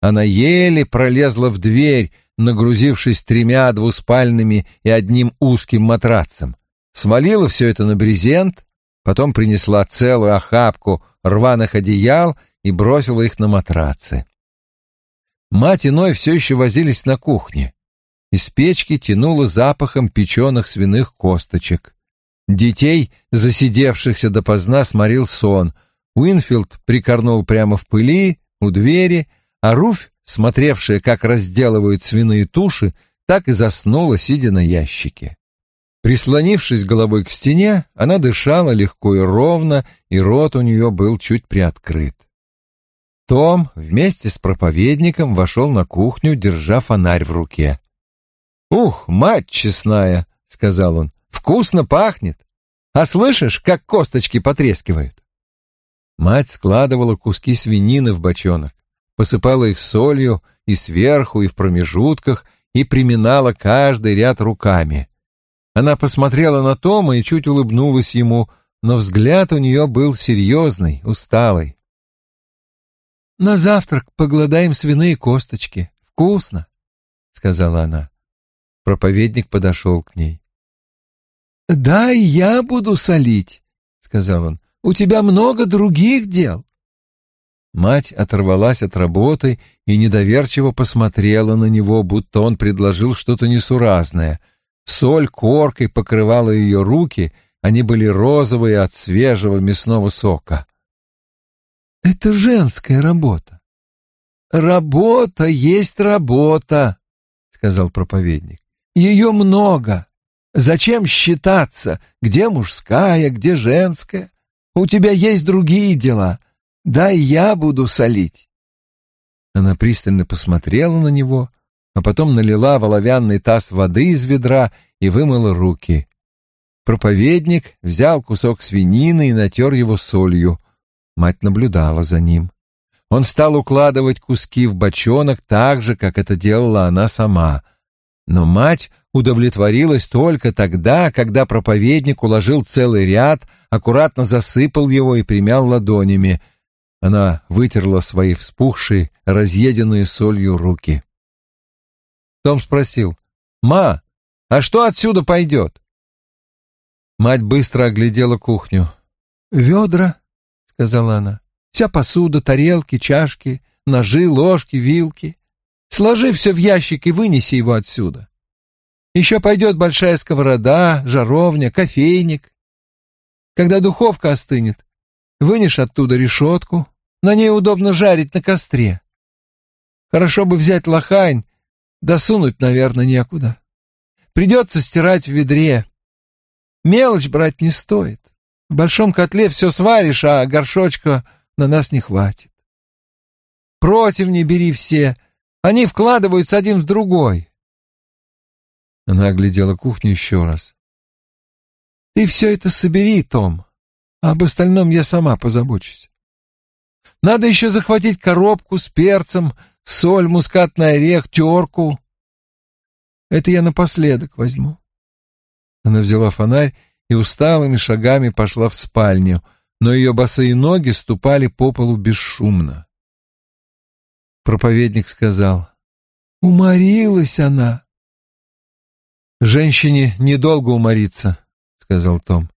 Она еле пролезла в дверь, нагрузившись тремя двуспальными и одним узким матрацем. Свалила все это на брезент, потом принесла целую охапку рваных одеял и бросила их на матрацы. Мать и Ной все еще возились на кухне. Из печки тянуло запахом печеных свиных косточек. Детей, засидевшихся допоздна, сморил сон. Уинфилд прикорнул прямо в пыли, у двери, а Руфь смотревшая, как разделывают свиные туши, так и заснула, сидя на ящике. Прислонившись головой к стене, она дышала легко и ровно, и рот у нее был чуть приоткрыт. Том вместе с проповедником вошел на кухню, держа фонарь в руке. «Ух, мать честная!» — сказал он. «Вкусно пахнет! А слышишь, как косточки потрескивают?» Мать складывала куски свинины в бочонок посыпала их солью и сверху, и в промежутках, и приминала каждый ряд руками. Она посмотрела на Тома и чуть улыбнулась ему, но взгляд у нее был серьезный, усталый. «На завтрак погладаем свиные косточки. Вкусно», — сказала она. Проповедник подошел к ней. «Да, я буду солить», — сказал он. «У тебя много других дел». Мать оторвалась от работы и недоверчиво посмотрела на него, будто он предложил что-то несуразное. Соль коркой покрывала ее руки, они были розовые от свежего мясного сока. «Это женская работа». «Работа есть работа», — сказал проповедник. «Ее много. Зачем считаться, где мужская, где женская? У тебя есть другие дела». Дай я буду солить. Она пристально посмотрела на него, а потом налила в оловянный таз воды из ведра и вымыла руки. Проповедник взял кусок свинины и натер его солью. Мать наблюдала за ним. Он стал укладывать куски в бочонок так же, как это делала она сама. Но мать удовлетворилась только тогда, когда проповедник уложил целый ряд, аккуратно засыпал его и примял ладонями. Она вытерла свои вспухшие, разъеденные солью руки. Том спросил, «Ма, а что отсюда пойдет?» Мать быстро оглядела кухню. «Ведра», — сказала она, — «вся посуда, тарелки, чашки, ножи, ложки, вилки. Сложи все в ящик и вынеси его отсюда. Еще пойдет большая сковорода, жаровня, кофейник. Когда духовка остынет, вынешь оттуда решетку, на ней удобно жарить на костре. Хорошо бы взять лохань, досунуть, наверное, некуда. Придется стирать в ведре. Мелочь брать не стоит. В большом котле все сваришь, а горшочка на нас не хватит. Противни бери все, они вкладываются один в другой. Она оглядела кухню еще раз. Ты все это собери, Том, а об остальном я сама позабочусь. Надо еще захватить коробку с перцем, соль, мускатный орех, терку. Это я напоследок возьму. Она взяла фонарь и усталыми шагами пошла в спальню, но ее босые ноги ступали по полу бесшумно. Проповедник сказал, «Уморилась она». «Женщине недолго умориться», — сказал Том.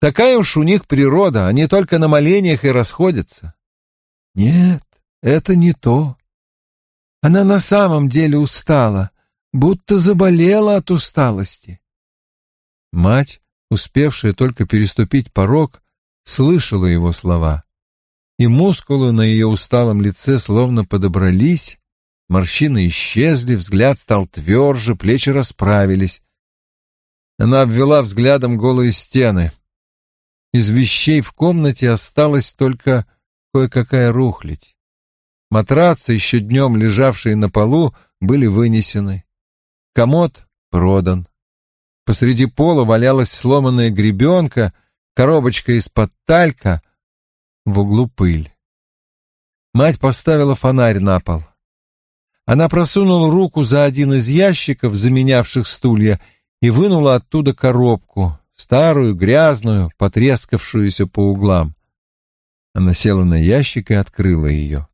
«Такая уж у них природа, они только на молениях и расходятся». «Нет, это не то. Она на самом деле устала, будто заболела от усталости. Мать, успевшая только переступить порог, слышала его слова, и мускулы на ее усталом лице словно подобрались, морщины исчезли, взгляд стал тверже, плечи расправились. Она обвела взглядом голые стены. Из вещей в комнате осталась только кое-какая рухлядь. Матрацы, еще днем лежавшие на полу, были вынесены. Комод продан. Посреди пола валялась сломанная гребенка, коробочка из-под талька, в углу пыль. Мать поставила фонарь на пол. Она просунула руку за один из ящиков, заменявших стулья, и вынула оттуда коробку, старую, грязную, потрескавшуюся по углам. Она села на ящик и открыла ее.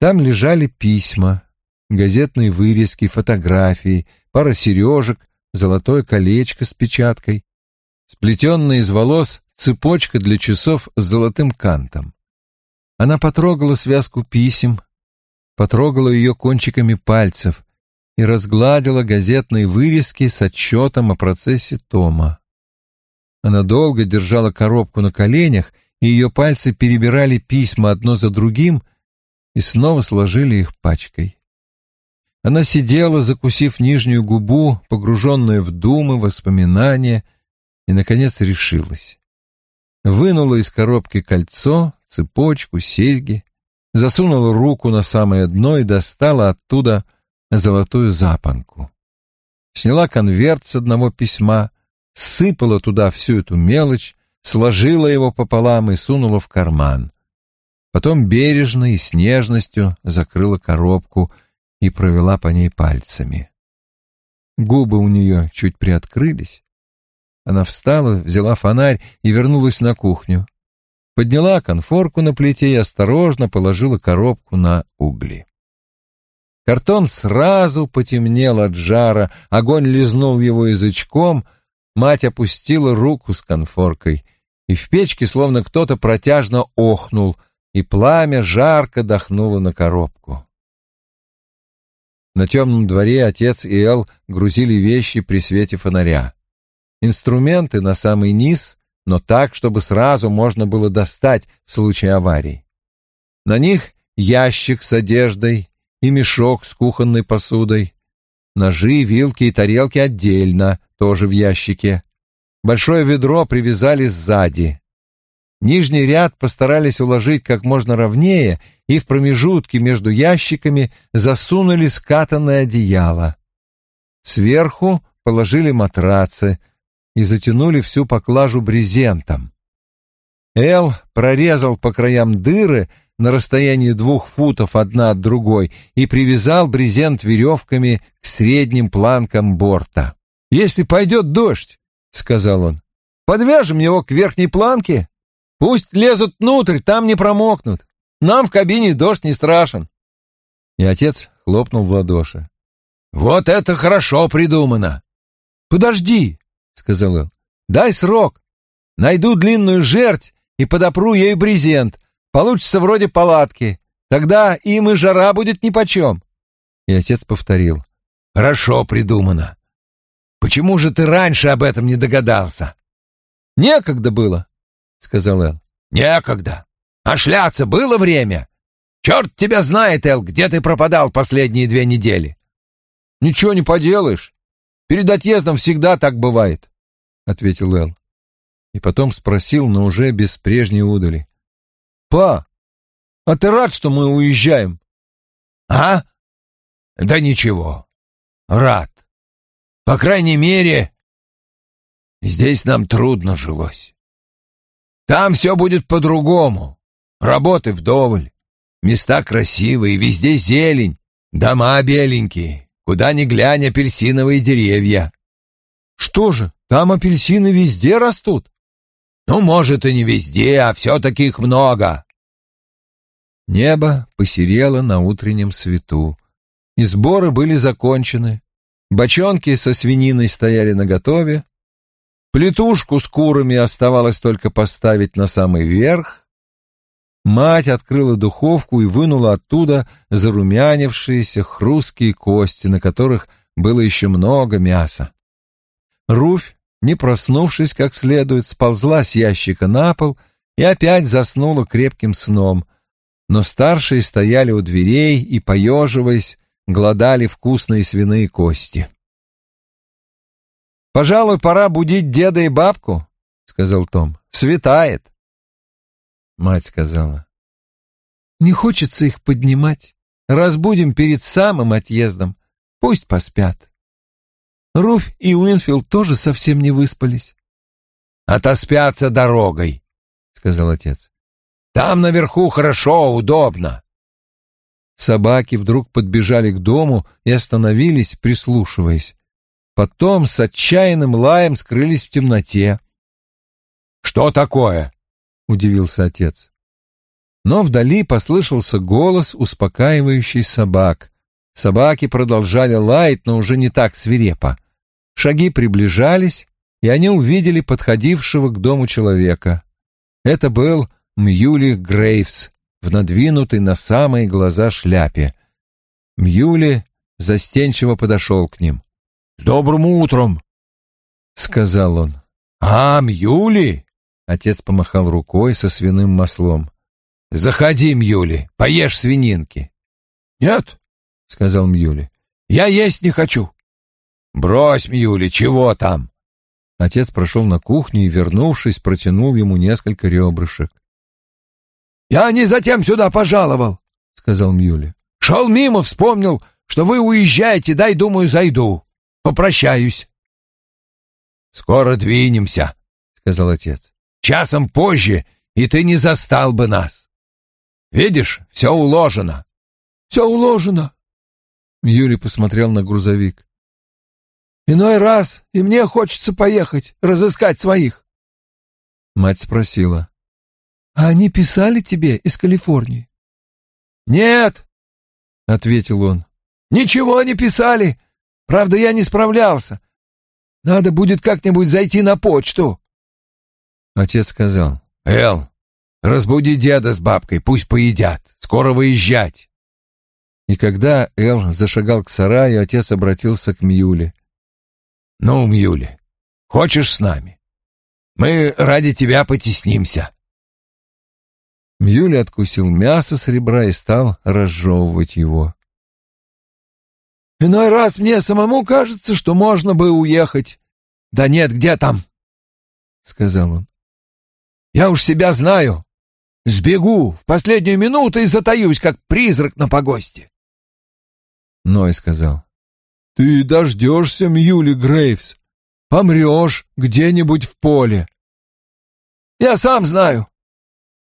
Там лежали письма, газетные вырезки, фотографии, пара сережек, золотое колечко с печаткой, сплетенная из волос цепочка для часов с золотым кантом. Она потрогала связку писем, потрогала ее кончиками пальцев и разгладила газетные вырезки с отчетом о процессе Тома. Она долго держала коробку на коленях, и ее пальцы перебирали письма одно за другим и снова сложили их пачкой. Она сидела, закусив нижнюю губу, погруженная в думы, воспоминания, и, наконец, решилась. Вынула из коробки кольцо, цепочку, серьги, засунула руку на самое дно и достала оттуда золотую запонку. Сняла конверт с одного письма, сыпала туда всю эту мелочь, сложила его пополам и сунула в карман. Потом бережно и с нежностью закрыла коробку — и провела по ней пальцами. Губы у нее чуть приоткрылись. Она встала, взяла фонарь и вернулась на кухню. Подняла конфорку на плите и осторожно положила коробку на угли. Картон сразу потемнел от жара, огонь лизнул его язычком, мать опустила руку с конфоркой, и в печке словно кто-то протяжно охнул, и пламя жарко дохнуло на коробку. На темном дворе отец и Эл грузили вещи при свете фонаря. Инструменты на самый низ, но так, чтобы сразу можно было достать в случае аварии. На них ящик с одеждой и мешок с кухонной посудой. Ножи, вилки и тарелки отдельно, тоже в ящике. Большое ведро привязали сзади. Нижний ряд постарались уложить как можно ровнее и в промежутке между ящиками засунули скатанное одеяло. Сверху положили матрацы, и затянули всю поклажу брезентом. Эл прорезал по краям дыры на расстоянии двух футов одна от другой и привязал брезент веревками к средним планкам борта. «Если пойдет дождь», — сказал он, — «подвяжем его к верхней планке. Пусть лезут внутрь, там не промокнут. Нам в кабине дождь не страшен». И отец хлопнул в ладоши. «Вот это хорошо придумано!» «Подожди», — сказал Эл, — «дай срок. Найду длинную жерть и подопру ею брезент. Получится вроде палатки. Тогда им и жара будет нипочем. И отец повторил. Хорошо придумано. Почему же ты раньше об этом не догадался? Некогда было, сказал Эл. Некогда. А шляться было время? Черт тебя знает, Эл, где ты пропадал последние две недели? Ничего не поделаешь. Перед отъездом всегда так бывает, ответил Эл и потом спросил, но уже без прежней удали. «Па, а ты рад, что мы уезжаем?» «А? Да ничего, рад. По крайней мере, здесь нам трудно жилось. Там все будет по-другому. Работы вдоволь, места красивые, везде зелень, дома беленькие, куда ни глянь апельсиновые деревья». «Что же, там апельсины везде растут?» Ну, может, и не везде, а все-таки их много. Небо посерело на утреннем свету, и сборы были закончены. Бочонки со свининой стояли наготове. Плетушку с курами оставалось только поставить на самый верх. Мать открыла духовку и вынула оттуда зарумянившиеся хрусткие кости, на которых было еще много мяса. Руфь не проснувшись как следует, сползла с ящика на пол и опять заснула крепким сном. Но старшие стояли у дверей и, поеживаясь, глодали вкусные свиные кости. «Пожалуй, пора будить деда и бабку», — сказал Том. «Светает». Мать сказала. «Не хочется их поднимать. Разбудим перед самым отъездом. Пусть поспят». Руфь и Уинфилд тоже совсем не выспались. «Отоспятся дорогой», — сказал отец. «Там наверху хорошо, удобно». Собаки вдруг подбежали к дому и остановились, прислушиваясь. Потом с отчаянным лаем скрылись в темноте. «Что такое?» — удивился отец. Но вдали послышался голос, успокаивающий собак. Собаки продолжали лаять, но уже не так свирепо. Шаги приближались, и они увидели подходившего к дому человека. Это был Мьюли Грейвс в надвинутой на самые глаза шляпе. Мьюли застенчиво подошел к ним. «С добрым утром!» — сказал он. «А, Мьюли!» — отец помахал рукой со свиным маслом. «Заходи, Мьюли, поешь свининки». «Нет, — сказал Мьюли. «Я есть не хочу». «Брось, Мьюли, чего там?» Отец прошел на кухню и, вернувшись, протянул ему несколько ребрышек. «Я не затем сюда пожаловал», — сказал Мьюли. «Шел мимо, вспомнил, что вы уезжаете, дай, думаю, зайду. Попрощаюсь». «Скоро двинемся», — сказал отец. «Часом позже, и ты не застал бы нас. Видишь, все уложено». «Все уложено», Юрий посмотрел на грузовик. «Иной раз и мне хочется поехать, разыскать своих». Мать спросила. «А они писали тебе из Калифорнии?» «Нет», — ответил он. «Ничего не писали. Правда, я не справлялся. Надо будет как-нибудь зайти на почту». Отец сказал. «Эл, разбуди деда с бабкой, пусть поедят. Скоро выезжать». И когда Эл зашагал к сараю, отец обратился к Мьюле. «Ну, Мьюле, хочешь с нами? Мы ради тебя потеснимся». Мьюли откусил мясо с ребра и стал разжевывать его. «Иной раз мне самому кажется, что можно бы уехать. Да нет, где там?» — сказал он. «Я уж себя знаю. Сбегу в последнюю минуту и затаюсь, как призрак на погосте. Ной сказал. «Ты дождешься, Мьюли Грейвс. помрешь где-нибудь в поле. Я сам знаю.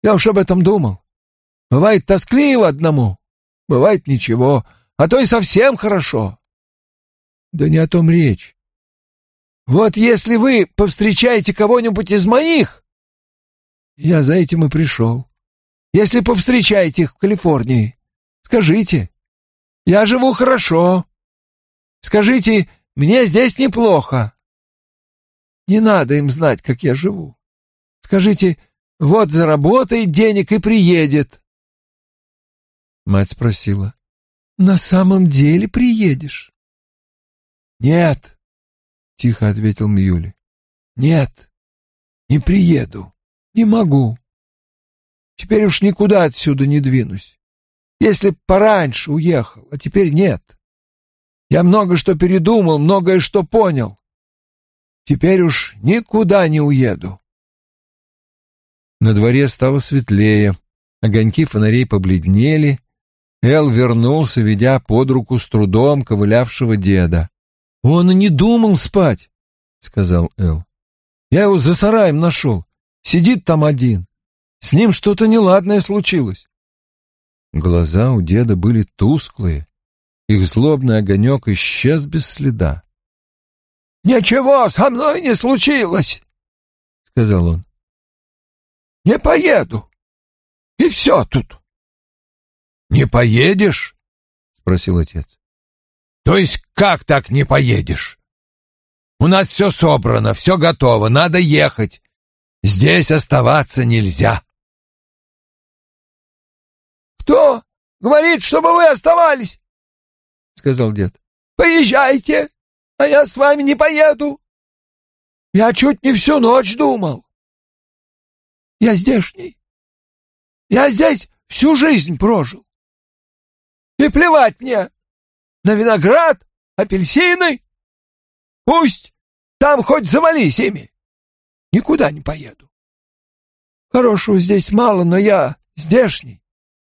Я уж об этом думал. Бывает тоскливо одному, бывает ничего, а то и совсем хорошо. Да не о том речь. Вот если вы повстречаете кого-нибудь из моих, я за этим и пришел. Если повстречаете их в Калифорнии, скажите, я живу хорошо. Скажите, мне здесь неплохо. Не надо им знать, как я живу. Скажите, вот заработает денег и приедет. Мать спросила, на самом деле приедешь? Нет, тихо ответил Мьюли. Нет, не приеду, не могу. Теперь уж никуда отсюда не двинусь. Если б пораньше уехал, а теперь нет. Я много что передумал, многое что понял. Теперь уж никуда не уеду. На дворе стало светлее, огоньки фонарей побледнели. Эл вернулся, ведя под руку с трудом ковылявшего деда. «Он и не думал спать», — сказал Эл. «Я его за сараем нашел. Сидит там один. С ним что-то неладное случилось». Глаза у деда были тусклые. Их злобный огонек исчез без следа. «Ничего со мной не случилось», — сказал он. «Не поеду. И все тут». «Не поедешь?» — спросил отец. То есть как так не поедешь? У нас все собрано, все готово, надо ехать. Здесь оставаться нельзя. Кто говорит, чтобы вы оставались? сказал дед. Поезжайте, а я с вами не поеду. Я чуть не всю ночь думал. Я здешний. Я здесь всю жизнь прожил. И плевать мне, на виноград, апельсины. Пусть там хоть завались ими. Никуда не поеду. Хорошего здесь мало, но я здешний.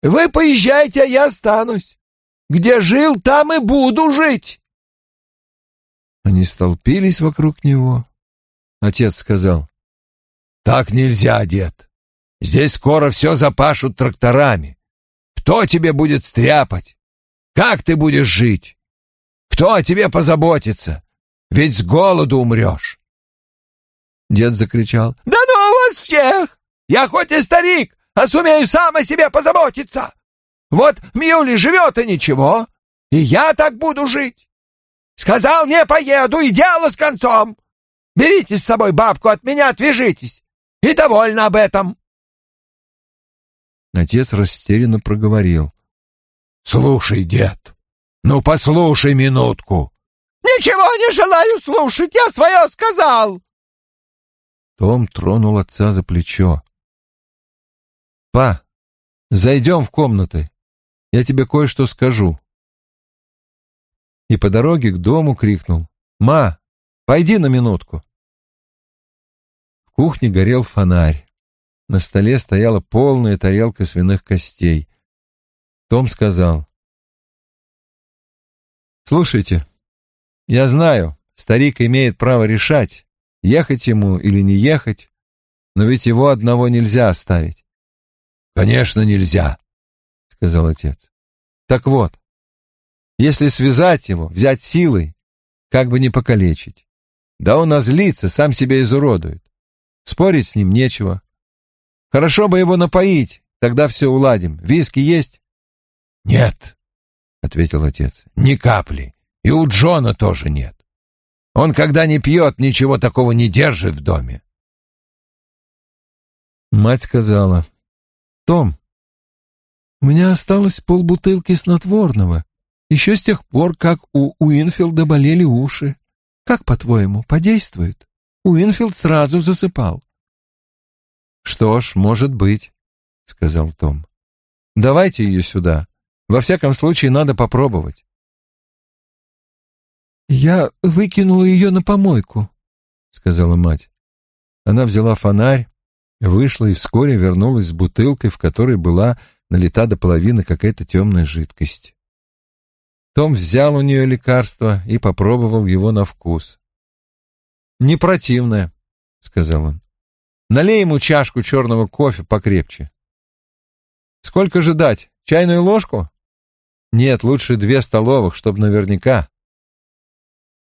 Вы поезжайте, а я останусь. Где жил, там и буду жить. Они столпились вокруг него. Отец сказал, «Так нельзя, дед. Здесь скоро все запашут тракторами. Кто тебе будет стряпать? Как ты будешь жить? Кто о тебе позаботится? Ведь с голоду умрешь. Дед закричал. «Да ну вас всех! Я хоть и старик, а сумею сам о себе позаботиться. Вот Мьюли живет и ничего, и я так буду жить. Сказал, не поеду, и дело с концом. Берите с собой бабку, от меня отвяжитесь. И довольна об этом. Отец растерянно проговорил. Слушай, дед, ну послушай минутку. Ничего не желаю слушать, я свое сказал. Том тронул отца за плечо. «Па, зайдем в комнаты. Я тебе кое-что скажу». И по дороге к дому крикнул. «Ма, пойди на минутку». Кухне горел фонарь. На столе стояла полная тарелка свиных костей. Том сказал. «Слушайте, я знаю, старик имеет право решать, ехать ему или не ехать, но ведь его одного нельзя оставить». «Конечно, нельзя», — сказал отец. «Так вот, если связать его, взять силой, как бы не покалечить, да он озлится, сам себя изуродует. Спорить с ним нечего. Хорошо бы его напоить, тогда все уладим. Виски есть?» «Нет», — ответил отец, — «ни капли. И у Джона тоже нет. Он, когда не пьет, ничего такого не держит в доме». Мать сказала, «Том, у меня осталось полбутылки снотворного, еще с тех пор, как у Уинфилда болели уши. Как, по-твоему, подействует?» Уинфилд сразу засыпал. «Что ж, может быть», — сказал Том. «Давайте ее сюда. Во всяком случае, надо попробовать. «Я выкинула ее на помойку», — сказала мать. Она взяла фонарь, вышла и вскоре вернулась с бутылкой, в которой была налита до половины какая-то темная жидкость. Том взял у нее лекарство и попробовал его на вкус. Не противная, сказал он. Налей ему чашку черного кофе покрепче. Сколько же дать? Чайную ложку? Нет, лучше две столовых, чтобы наверняка.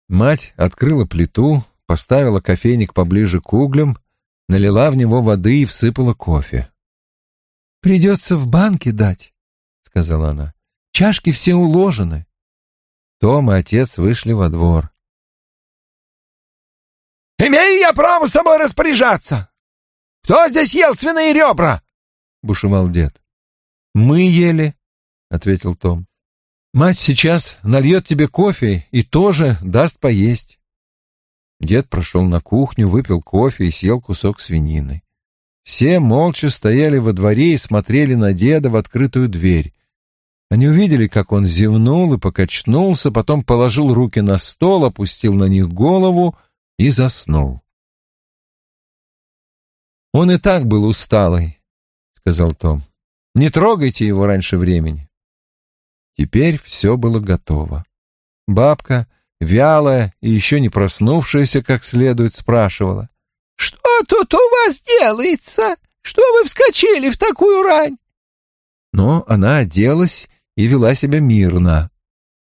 Мать открыла плиту, поставила кофейник поближе к углям, налила в него воды и всыпала кофе. «Придется в банке дать», — сказала она. «Чашки все уложены». Том и отец вышли во двор. «Имею я право собой распоряжаться! Кто здесь ел свиные ребра?» — бушевал дед. «Мы ели», — ответил Том. «Мать сейчас нальет тебе кофе и тоже даст поесть». Дед прошел на кухню, выпил кофе и съел кусок свинины. Все молча стояли во дворе и смотрели на деда в открытую дверь. Они увидели, как он зевнул и покачнулся, потом положил руки на стол, опустил на них голову и заснул. «Он и так был усталый», — сказал Том. Не трогайте его раньше времени. Теперь все было готово. Бабка, вялая и еще не проснувшаяся как следует, спрашивала. «Что тут у вас делается? Что вы вскочили в такую рань?» Но она оделась и вела себя мирно.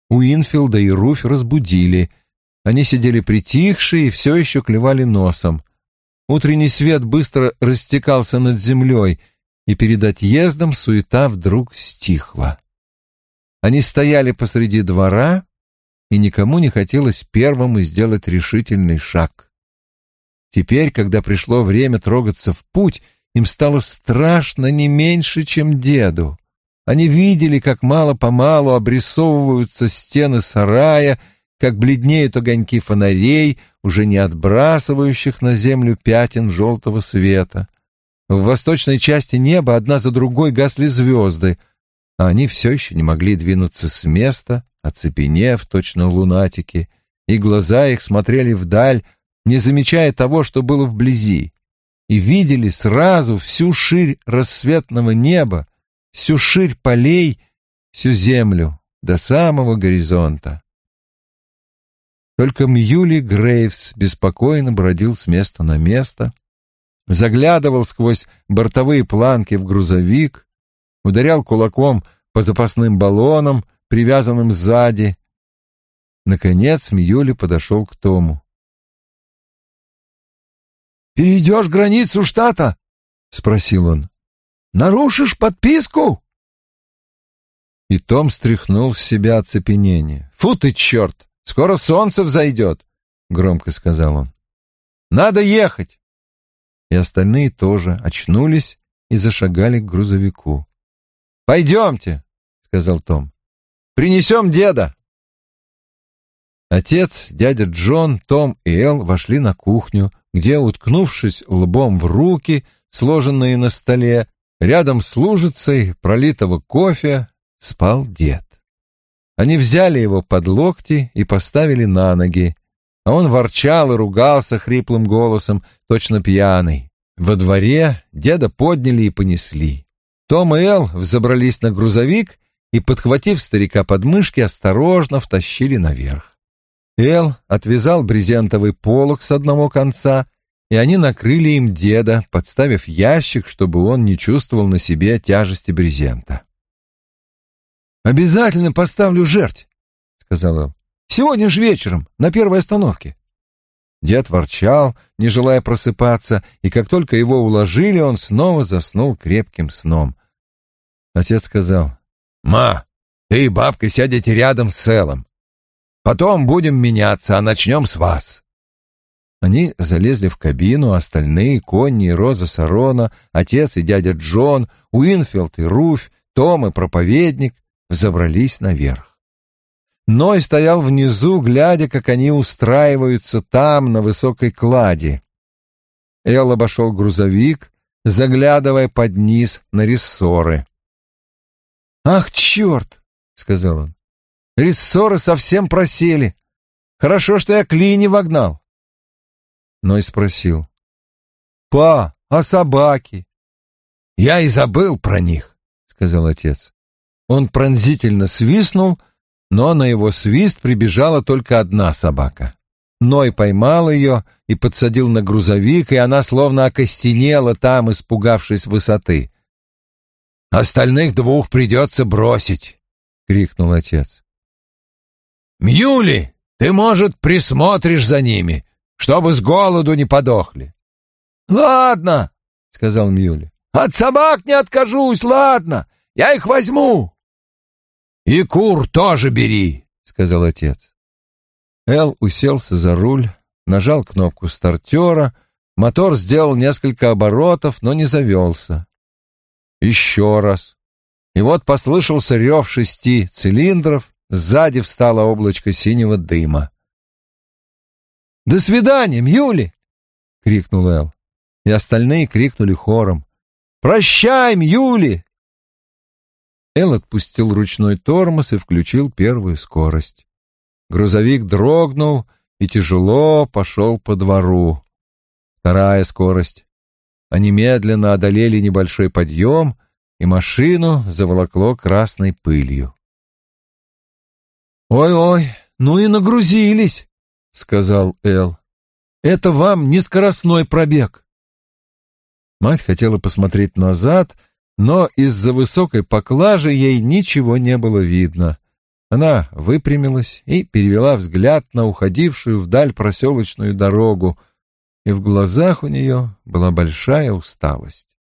Уинфилда и Руфь разбудили. Они сидели притихшие и все еще клевали носом. Утренний свет быстро растекался над землей — и перед отъездом суета вдруг стихла. Они стояли посреди двора, и никому не хотелось первым сделать решительный шаг. Теперь, когда пришло время трогаться в путь, им стало страшно не меньше, чем деду. Они видели, как мало-помалу обрисовываются стены сарая, как бледнеют огоньки фонарей, уже не отбрасывающих на землю пятен желтого света. В восточной части неба одна за другой гасли звезды, а они все еще не могли двинуться с места, оцепенев точно лунатики, и глаза их смотрели вдаль, не замечая того, что было вблизи, и видели сразу всю ширь рассветного неба, всю ширь полей, всю землю до самого горизонта. Только Мьюли Грейвс беспокойно бродил с места на место, заглядывал сквозь бортовые планки в грузовик, ударял кулаком по запасным баллонам, привязанным сзади. Наконец Мьюли подошел к Тому. «Перейдешь границу штата?» — спросил он. «Нарушишь подписку?» И Том стряхнул с себя оцепенение. «Фу ты, черт! Скоро солнце взойдет!» — громко сказал он. «Надо ехать!» и остальные тоже очнулись и зашагали к грузовику. «Пойдемте», — сказал Том, — «принесем деда». Отец, дядя Джон, Том и Эл вошли на кухню, где, уткнувшись лбом в руки, сложенные на столе, рядом с лужицей пролитого кофе, спал дед. Они взяли его под локти и поставили на ноги, а он ворчал и ругался хриплым голосом, точно пьяный. Во дворе деда подняли и понесли. Том и Эл взобрались на грузовик и, подхватив старика под мышки, осторожно втащили наверх. Эл отвязал брезентовый полог с одного конца, и они накрыли им деда, подставив ящик, чтобы он не чувствовал на себе тяжести брезента. «Обязательно поставлю жерть», — сказал Эл. Сегодня же вечером, на первой остановке. Дед ворчал, не желая просыпаться, и как только его уложили, он снова заснул крепким сном. Отец сказал, «Ма, ты и бабка сядете рядом с Селом. Потом будем меняться, а начнем с вас». Они залезли в кабину, остальные, Конни и Роза Сарона, отец и дядя Джон, Уинфилд и Руфь, Том и проповедник взобрались наверх. Ной стоял внизу, глядя, как они устраиваются там, на высокой кладе. Эл обошел грузовик, заглядывая под низ на рессоры. «Ах, черт!» — сказал он. «Рессоры совсем просели. Хорошо, что я клей не вогнал». Ной спросил. «Па, а собаки?» «Я и забыл про них», — сказал отец. Он пронзительно свистнул — но на его свист прибежала только одна собака. Ной поймал ее и подсадил на грузовик, и она словно окостенела там, испугавшись высоты. «Остальных двух придется бросить!» — крикнул отец. «Мьюли, ты, может, присмотришь за ними, чтобы с голоду не подохли?» «Ладно», — сказал Мьюли. «От собак не откажусь, ладно, я их возьму». «И кур тоже бери», — сказал отец. Эл уселся за руль, нажал кнопку стартера, мотор сделал несколько оборотов, но не завелся. Еще раз. И вот послышался рев шести цилиндров, сзади встало облачко синего дыма. «До свидания, Мьюли!» — крикнул Эл. И остальные крикнули хором. «Прощай, Мьюли!» Эл отпустил ручной тормоз и включил первую скорость. Грузовик дрогнул и тяжело пошел по двору. Вторая скорость. Они медленно одолели небольшой подъем, и машину заволокло красной пылью. «Ой-ой, ну и нагрузились», — сказал Эл. «Это вам не скоростной пробег». Мать хотела посмотреть назад, но из-за высокой поклажи ей ничего не было видно. Она выпрямилась и перевела взгляд на уходившую вдаль проселочную дорогу, и в глазах у нее была большая усталость.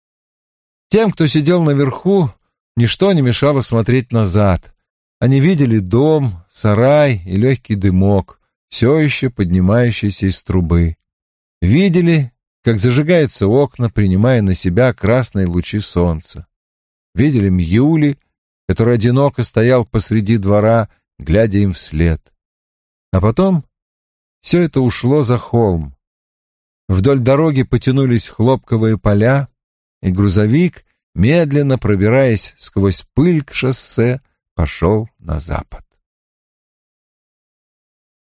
Тем, кто сидел наверху, ничто не мешало смотреть назад. Они видели дом, сарай и легкий дымок, все еще поднимающийся из трубы. Видели, как зажигаются окна, принимая на себя красные лучи солнца. Видели Мьюли, который одиноко стоял посреди двора, глядя им вслед. А потом все это ушло за холм. Вдоль дороги потянулись хлопковые поля, и грузовик, медленно пробираясь сквозь пыль к шоссе, пошел на запад.